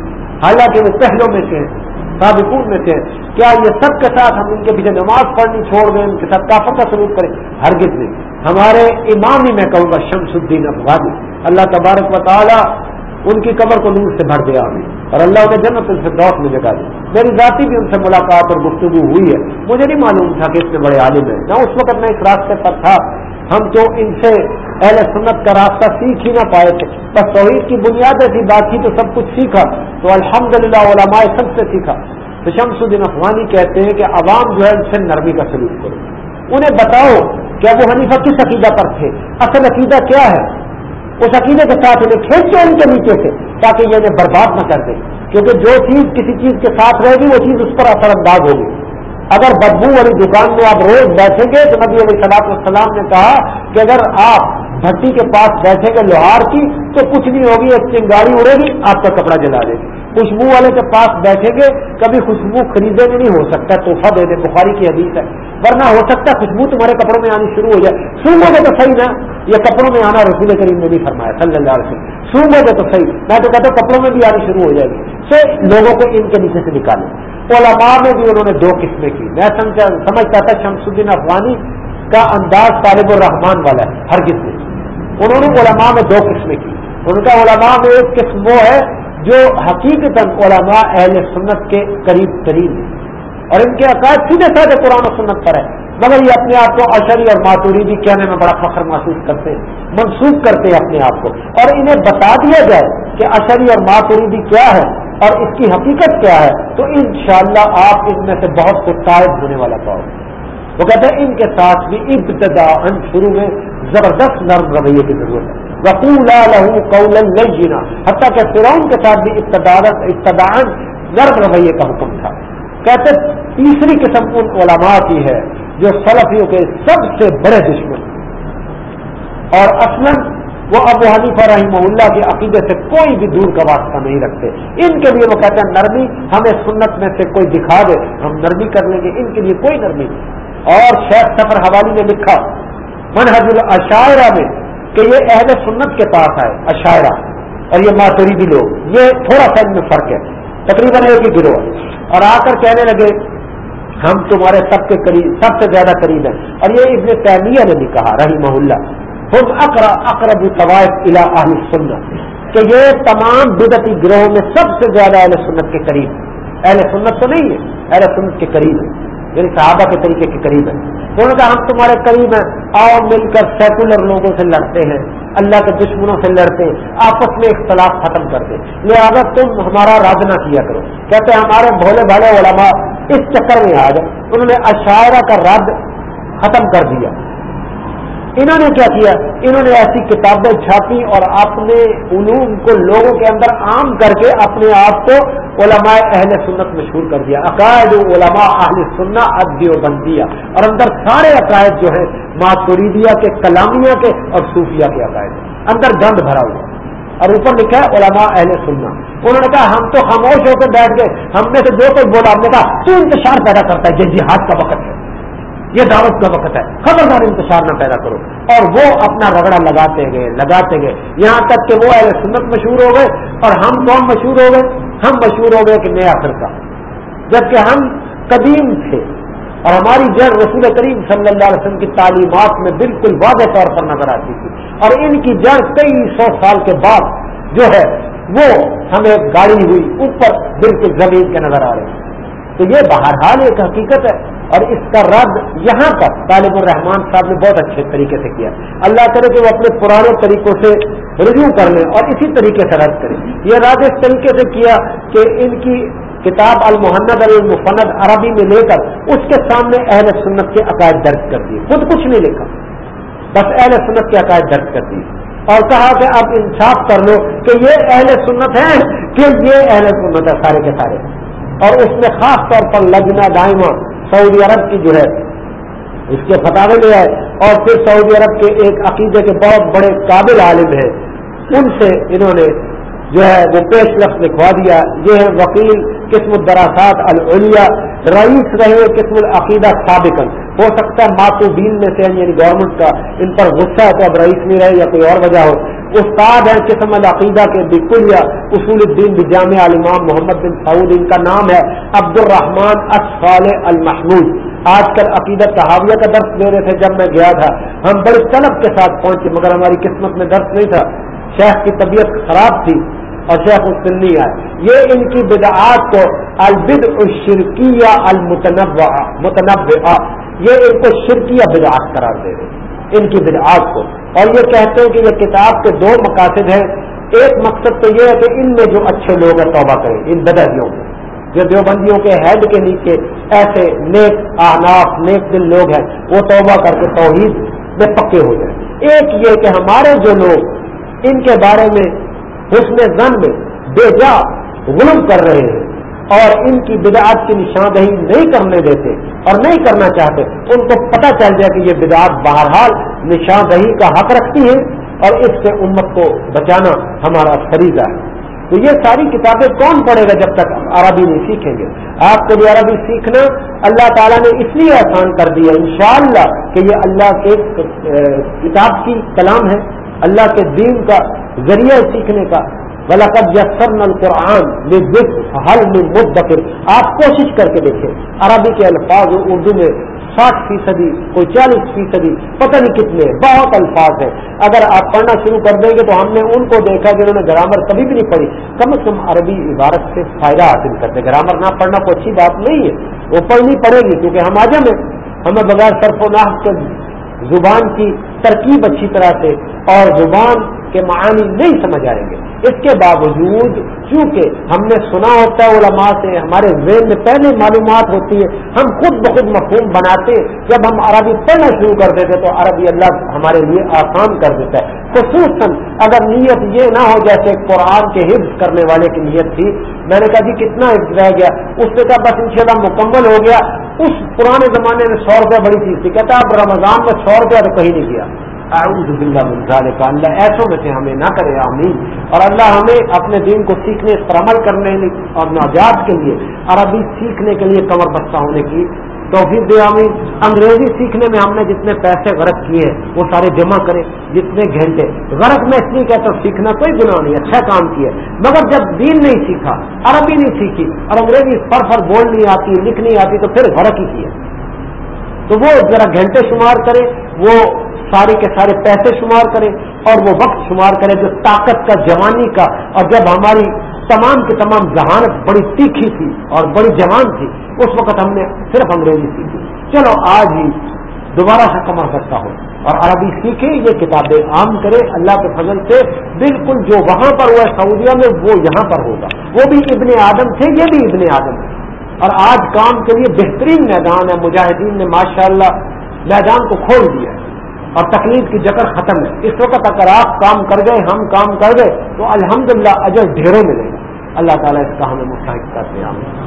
حالانکہ وہ پہلوں میں سے ہیں سابقون میں تھے۔ کیا یہ سب کے ساتھ ہم ان کے پیچھے نماز پڑھنی چھوڑ دیں، ان کے ساتھ کافر کا سلوک کریں؟ ہرگز نہیں۔ ہمارے امام ہی میں کہوں گا، شمس الدین افغانی۔ اللہ تبارک و تعالیٰ ان کی قبر کو نور سے بھر دیا ہمیں اور اللہ انہیں جنت ان سے دوست میں جگہ دی میری ذاتی بھی ان سے ملاقات اور گفتگو ہوئی ہے۔ مجھے نہیں معلوم تھا کہ اتنے بڑے عالم ہیں۔ نہ اس وقت میں اس راستے پر تھا۔ ہم تو ان سے اہل سنت کا راستہ سیکھ ہی نہ پائے تھے۔ بس توحید کی بنیاد ایسی باقی تو سب کچھ سیکھا۔ تو الحمد للہ علماء سب سے سیکھا۔ تو شمس الدین افغانی کہتے ہیں کہ عوام جو ہے ان سے نرمی کا سلوک کرو۔ انہیں بتاؤ کہ ابو حنیفہ کس عقیدہ پر تھے؟ اصل عقیدہ کیا ہے؟ اس عقیدے کے ساتھ انہیں کھینچو ان کے نیچے سے، تاکہ یہ انہیں برباد نہ کر دے۔ کیونکہ جو چیز کسی چیز کے ساتھ رہے گی، وہ چیز اس پر اثر انداز ہوگی۔ اگر بدبو والی دکان میں آپ روز بیٹھیں گے، تو نبی علیہ صلاح السلام نے کہا کہ اگر آپ بھٹی کے پاس بیٹھیں گے لوہار کی تو کچھ نہیں ہوگی ایک چنگاری اڑے گی، آپ کا کپڑا جلا دے گی۔ خوشبو والے کے پاس بیٹھیں گے، کبھی خوشبو خریدے میں نہیں ہو سکتا توحفہ دے دے، بخاری کی حدیث ہے۔ ورنہ ہو سکتا ہے خوشبو تمہارے کپڑوں میں آنی شروع ہو جائے۔ سنگو گے تو صحیح نا، یہ کپڑوں میں آنا رسول کریم نے بھی فرمایا، صلی اللہ علیہ وسلم۔ سنگو گے تو صحیح، میں تو کہتا ہوں کپڑوں میں بھی آنی شروع ہو جائے گی۔ سو لوگوں کو ان کے نیچے سے نکالیں۔ علماء میں بھی انہوں نے دو قسمیں کی۔ میں سمجھتا تھا شمس الدین افغانی کا انداز طالب الرحمان والا ہے ہر قسم انہوں نے علماء میں دو قسمیں کی۔ ان کا علماء میں ایک قسم وہ ہے جو حقیقت علماء اہل سنت کے قریب ترین ہے اور ان کے عقائد سیدھے سادھے قرآن و سنت پر ہے مگر یہ اپنے آپ کو اشری اور ماتوریدی کہنے میں بڑا فخر محسوس کرتے ہیں۔ منسوخ کرتے ہیں اپنے آپ کو۔ اور انہیں بتا دیا جائے کہ اشری اور ماتوریدی کیا ہے اور اس کی حقیقت کیا ہے تو انشاءاللہ شاء آپ ان میں سے بہت کو قائد ہونے والا پاؤ۔ وہ کہتے ہیں ان کے ساتھ بھی ابتدا ان شروع میں زبردست نرم رویے کی ضرورت ہے۔ وقولا لہو قول نہیں جینا حتیٰ کہ فرعون کے ساتھ بھی ابتدا نرم رویے کا حکم تھا۔ کہتے تیسری قسم ان علماء کی ہے جو سلفیوں کے سب سے بڑے دشمن اور اصلاً وہ ابو حنیفہ رحمہ اللہ کے عقیدے سے کوئی بھی دور کا واسطہ نہیں رکھتے۔ ان کے لیے وہ کہتے ہیں نرمی ہمیں سنت میں سے کوئی دکھا دے، ہم نرمی کر لیں گے، ان کے لیے کوئی نرمی نہیں۔ اور شیخ سفر حوالی نے لکھا منحج العشاعرہ میں کہ یہ اہل سنت کے پاس آئے عشاعرہ اور یہ ماتوریدی لوگ، یہ تھوڑا سا ان میں فرق ہے، تقریباً ایک ہی گروہ۔ اور آ کر کہنے لگے، ہم تمہارے سب کے قریب، سب سے زیادہ قریب ہیں۔ اور یہ ابن تیمیہ نے بھی کہا، رحمہ اللہ خود اقرا اقرب طوائف الا اہل سنت کہ یہ تمام بدتی گروہوں میں سب سے زیادہ اہل سنت کے قریب اہل سنت تو نہیں ہے اہل سنت کے قریب ہے یعنی صحابہ کے طریقے کے قریب ہے۔ انہوں نے کہا، ہم تمہارے قریب ہیں۔ آؤ مل کر سیکولر لوگوں سے لڑتے ہیں۔ اللہ کے دشمنوں سے لڑتے ہیں۔ آپس میں اختلاف ختم کرتے لہٰذا تم ہمارا رد نہ کیا کرو۔ کہتے ہمارے بھولے بھالے علماء اس چکر میں آ گئے۔ انہوں نے اشاعرہ کا رد ختم کر دیا۔ انہوں نے کیا کیا؟ انہوں نے ایسی کتابیں چھاپی اور اپنے علوم کو لوگوں کے اندر عام کر کے اپنے آپ کو علماء اہل سنت مشہور کر دیا۔ عقائد علماء اہل سننا ادی و بندیا اور اندر سارے عقائد جو ہیں ماتوریدیا کے، کلامیہ کے اور صوفیہ کے عقائد اندر گند بھرا ہوا۔ اور اوپر لکھا ہے علماء اہل سننا انہوں نے کہا، ہم تو خاموش ہو کے بیٹھ گئے۔ ہم نے تو جو کوئی بولا، ہم نے کہا، تو انتشار پیدا کرتا ہے، یہ جہاد کا وقت ہے۔ یہ دعوت کا وقت ہے۔ خبردار انتشار نہ پیدا کرو۔ اور وہ اپنا رگڑا لگاتے گئے لگاتے گئے۔ یہاں تک کہ وہ اہل سنت مشہور ہو گئے۔ اور ہم کون مشہور ہو گئے؟ ہم مشہور ہو گئے کہ نیا فرقہ جبکہ ہم قدیم تھے۔ اور ہماری جڑ رسول کریم صلی اللہ علیہ وسلم کی تعلیمات میں بالکل واضح طور پر نظر آتی تھی۔ اور ان کی جڑ کئی سو سال کے بعد جو ہے، وہ ہمیں گاڑی ہوئی، اوپر بالکل زمین کے نظر آ رہے۔ تو یہ بہرحال ایک حقیقت ہے۔ اور اس کا رد یہاں پر طالب الرحمان صاحب نے بہت اچھے طریقے سے کیا۔ اللہ کرے کہ وہ اپنے پرانے طریقوں سے رجوع کر لیں اور اسی طریقے سے رد کریں۔ یہ رد اس طریقے سے کیا کہ ان کی کتاب المحنت المفند عربی میں لے کر اس کے سامنے اہل سنت کے عقائد درج کر دیے۔ خود کچھ نہیں لکھا۔ بس اہل سنت کے عقائد درج کر دیے۔ اور کہا کہ آپ انصاف کر لو کہ یہ اہل سنت ہے کہ یہ اہل سنت ہے سارے کے سارے۔ اور اس میں خاص طور پر لجنا دائمہ سعودی عرب کی جو ہے، اس کے فتح لے آئے اور پھر سعودی عرب کے ایک عقیدے کے بہت بڑے قابل عالم ہیں۔ ان سے انہوں نے جو ہے، وہ پیش لفظ لکھوا دیا۔ یہ ہے وکیل قسم الدراسات العلیہ رئیس رہے قسم العقیدہ سابقن ہو سکتا ہے ماتو دین میں سے یعنی گورنمنٹ کا، ان پر غصہ ہے تو اب رئیس نہیں رہے یا کوئی اور وجہ ہو۔ استاد ہے قسم العقیدہ کے، بالکل یا اصول الدین بجامع علمان محمد بن سعود، ان کا نام ہے عبد الرحمان اصفال المحمود۔ آج کل عقیدت تحاویہ کا درس دے رہے تھے جب میں گیا تھا۔ ہم بڑے طلب کے ساتھ پہنچے، مگر ہماری قسمت میں درس نہیں تھا۔ شیخ کی طبیعت خراب تھی۔ اور شیخ السنی آئے یہ ان کی بدعات کو البد الشرکیہ المتنوع متنوع یہ ان کو شرکیہ بدعات قرار دے رہے ان کی بدعات کو۔ اور یہ کہتے ہیں کہ یہ کتاب کے دو مقاصد ہیں۔ ایک مقصد تو یہ ہے کہ ان میں جو اچھے لوگ ہیں توبہ کریں، ان بدردیوں میں۔ جو دیوبندیوں کے ہیڈ کے نیچے ایسے نیک آناف نیک دل لوگ ہیں، وہ توبہ کر کے توحید میں پکے ہو جائیں۔ ایک یہ کہ ہمارے جو لوگ، ان کے بارے میں حسن زن میں بے جا غلب کر رہے ہیں اور ان کی بدعات کی نشاندہی نہیں کرنے دیتے اور نہیں کرنا چاہتے، ان کو پتہ چل جائے کہ یہ بدعات بہرحال نشاندہی کا حق رکھتی ہے اور اس سے امت کو بچانا ہمارا فریضہ ہے۔ تو یہ ساری کتابیں کون پڑھے گا جب تک عربی نہیں سیکھیں گے؟ آپ کو بھی عربی سیکھنا اللہ تعالیٰ نے اس لیے آسان کر دیا انشاءاللہ کہ یہ اللہ کے کتاب کی کلام ہے۔ اللہ کے دین کا ذریعہ سیکھنے کا بلاقب یسرن القرآن حل میں مدبر آپ کوشش کر کے دیکھیں عربی کے الفاظ اردو میں ساٹھ فیصدی، کوئی چالیس فیصدی، پتہ نہیں کتنے، بہت الفاظ ہیں۔ اگر آپ پڑھنا شروع کر دیں گے تو ہم نے ان کو دیکھا جنہوں نے گرامر کبھی بھی نہیں پڑھی۔ کم از کم عربی عبارت سے فائدہ حاصل کرتے گرامر نہ پڑھنا کوئی اچھی بات نہیں ہے۔ وہ پڑھنی پڑے گی کیونکہ ہم آجم ہیں۔ ہمیں بغیر صرف و ناف کے زبان کی ترکیب اچھی طرح سے اور زبان کے معانی نہیں سمجھ آئیں گے۔ اس کے باوجود چونکہ ہم نے سنا ہوتا ہے علماء سے، ہمارے ذہن میں پہلے معلومات ہوتی ہے ہم خود بخود مفہوم بناتے جب ہم عربی پڑھنا شروع کر دیتے تو عربی اللہ ہمارے لیے آسان کر دیتا ہے۔ خصوصاً اگر نیت یہ نہ ہو جیسے قرآن کے حفظ کرنے والے کی نیت تھی۔ میں نے کہا جی کتنا حفظ رہ گیا؟ اس سے کہا بس انشاءاللہ مکمل ہو گیا۔ اس پرانے زمانے میں سو روپیہ بڑی چیز تھی۔ کہتا اب رمضان میں سو روپیہ تو کہیں نہیں گیا اعوذ باللہ من ذالک، اللہ ایسوں میں سے ہمیں نہ کرے، آمین۔ اور اللہ ہمیں اپنے دین کو سیکھنے پر عمل کرنے اور نوجات کے لیے، عربی سیکھنے کے لیے کمر بستہ ہونے کی توفیق دے، آمین۔ انگریزی سیکھنے میں ہم نے جتنے پیسے غرق کیے ہیں، وہ سارے جمع کرے، جتنے گھنٹے۔ غرق میں اس لیے کہتا سیکھنا کوئی گناہ نہیں اچھا کام کیا مگر جب دین نہیں سیکھا، عربی نہیں سیکھی، اور انگریزی پر پر بول نہیں آتی، لکھ نہیں آتی، تو پھر غرق ہی کیا۔ تو وہ ذرا گھنٹے شمار کرے، وہ سارے کے سارے پیسے شمار کرے اور وہ وقت شمار کرے جو طاقت کا، جوانی کا اور جب ہماری تمام کی تمام ذہانت بڑی تیکھی تھی اور بڑی جوان تھی، اس وقت ہم نے صرف انگریزی سیکھی۔ چلو، آج ہی دوبارہ سے کما سکتا ہو اور عربی سیکھے یہ کتابیں عام کرے اللہ کے فضل سے بالکل جو وہاں پر ہوا ہے سعودیہ میں، وہ یہاں پر ہوگا۔ وہ بھی ابن آدم تھے، یہ بھی ابن آدم ہے اور آج کام کے لیے بہترین میدان ہے، مجاہدین نے ماشاءاللہ میدان کو کھول دیا۔ اور تکلیف کی جکر ختم ہے۔ اس وقت اگر آپ کام کر گئے، ہم کام کر گئے، تو الحمدللہ للہ اجر ڈھیروں ملے گا۔ اللہ تعالیٰ اس کا ہمیں مستحق کرتے ہیں۔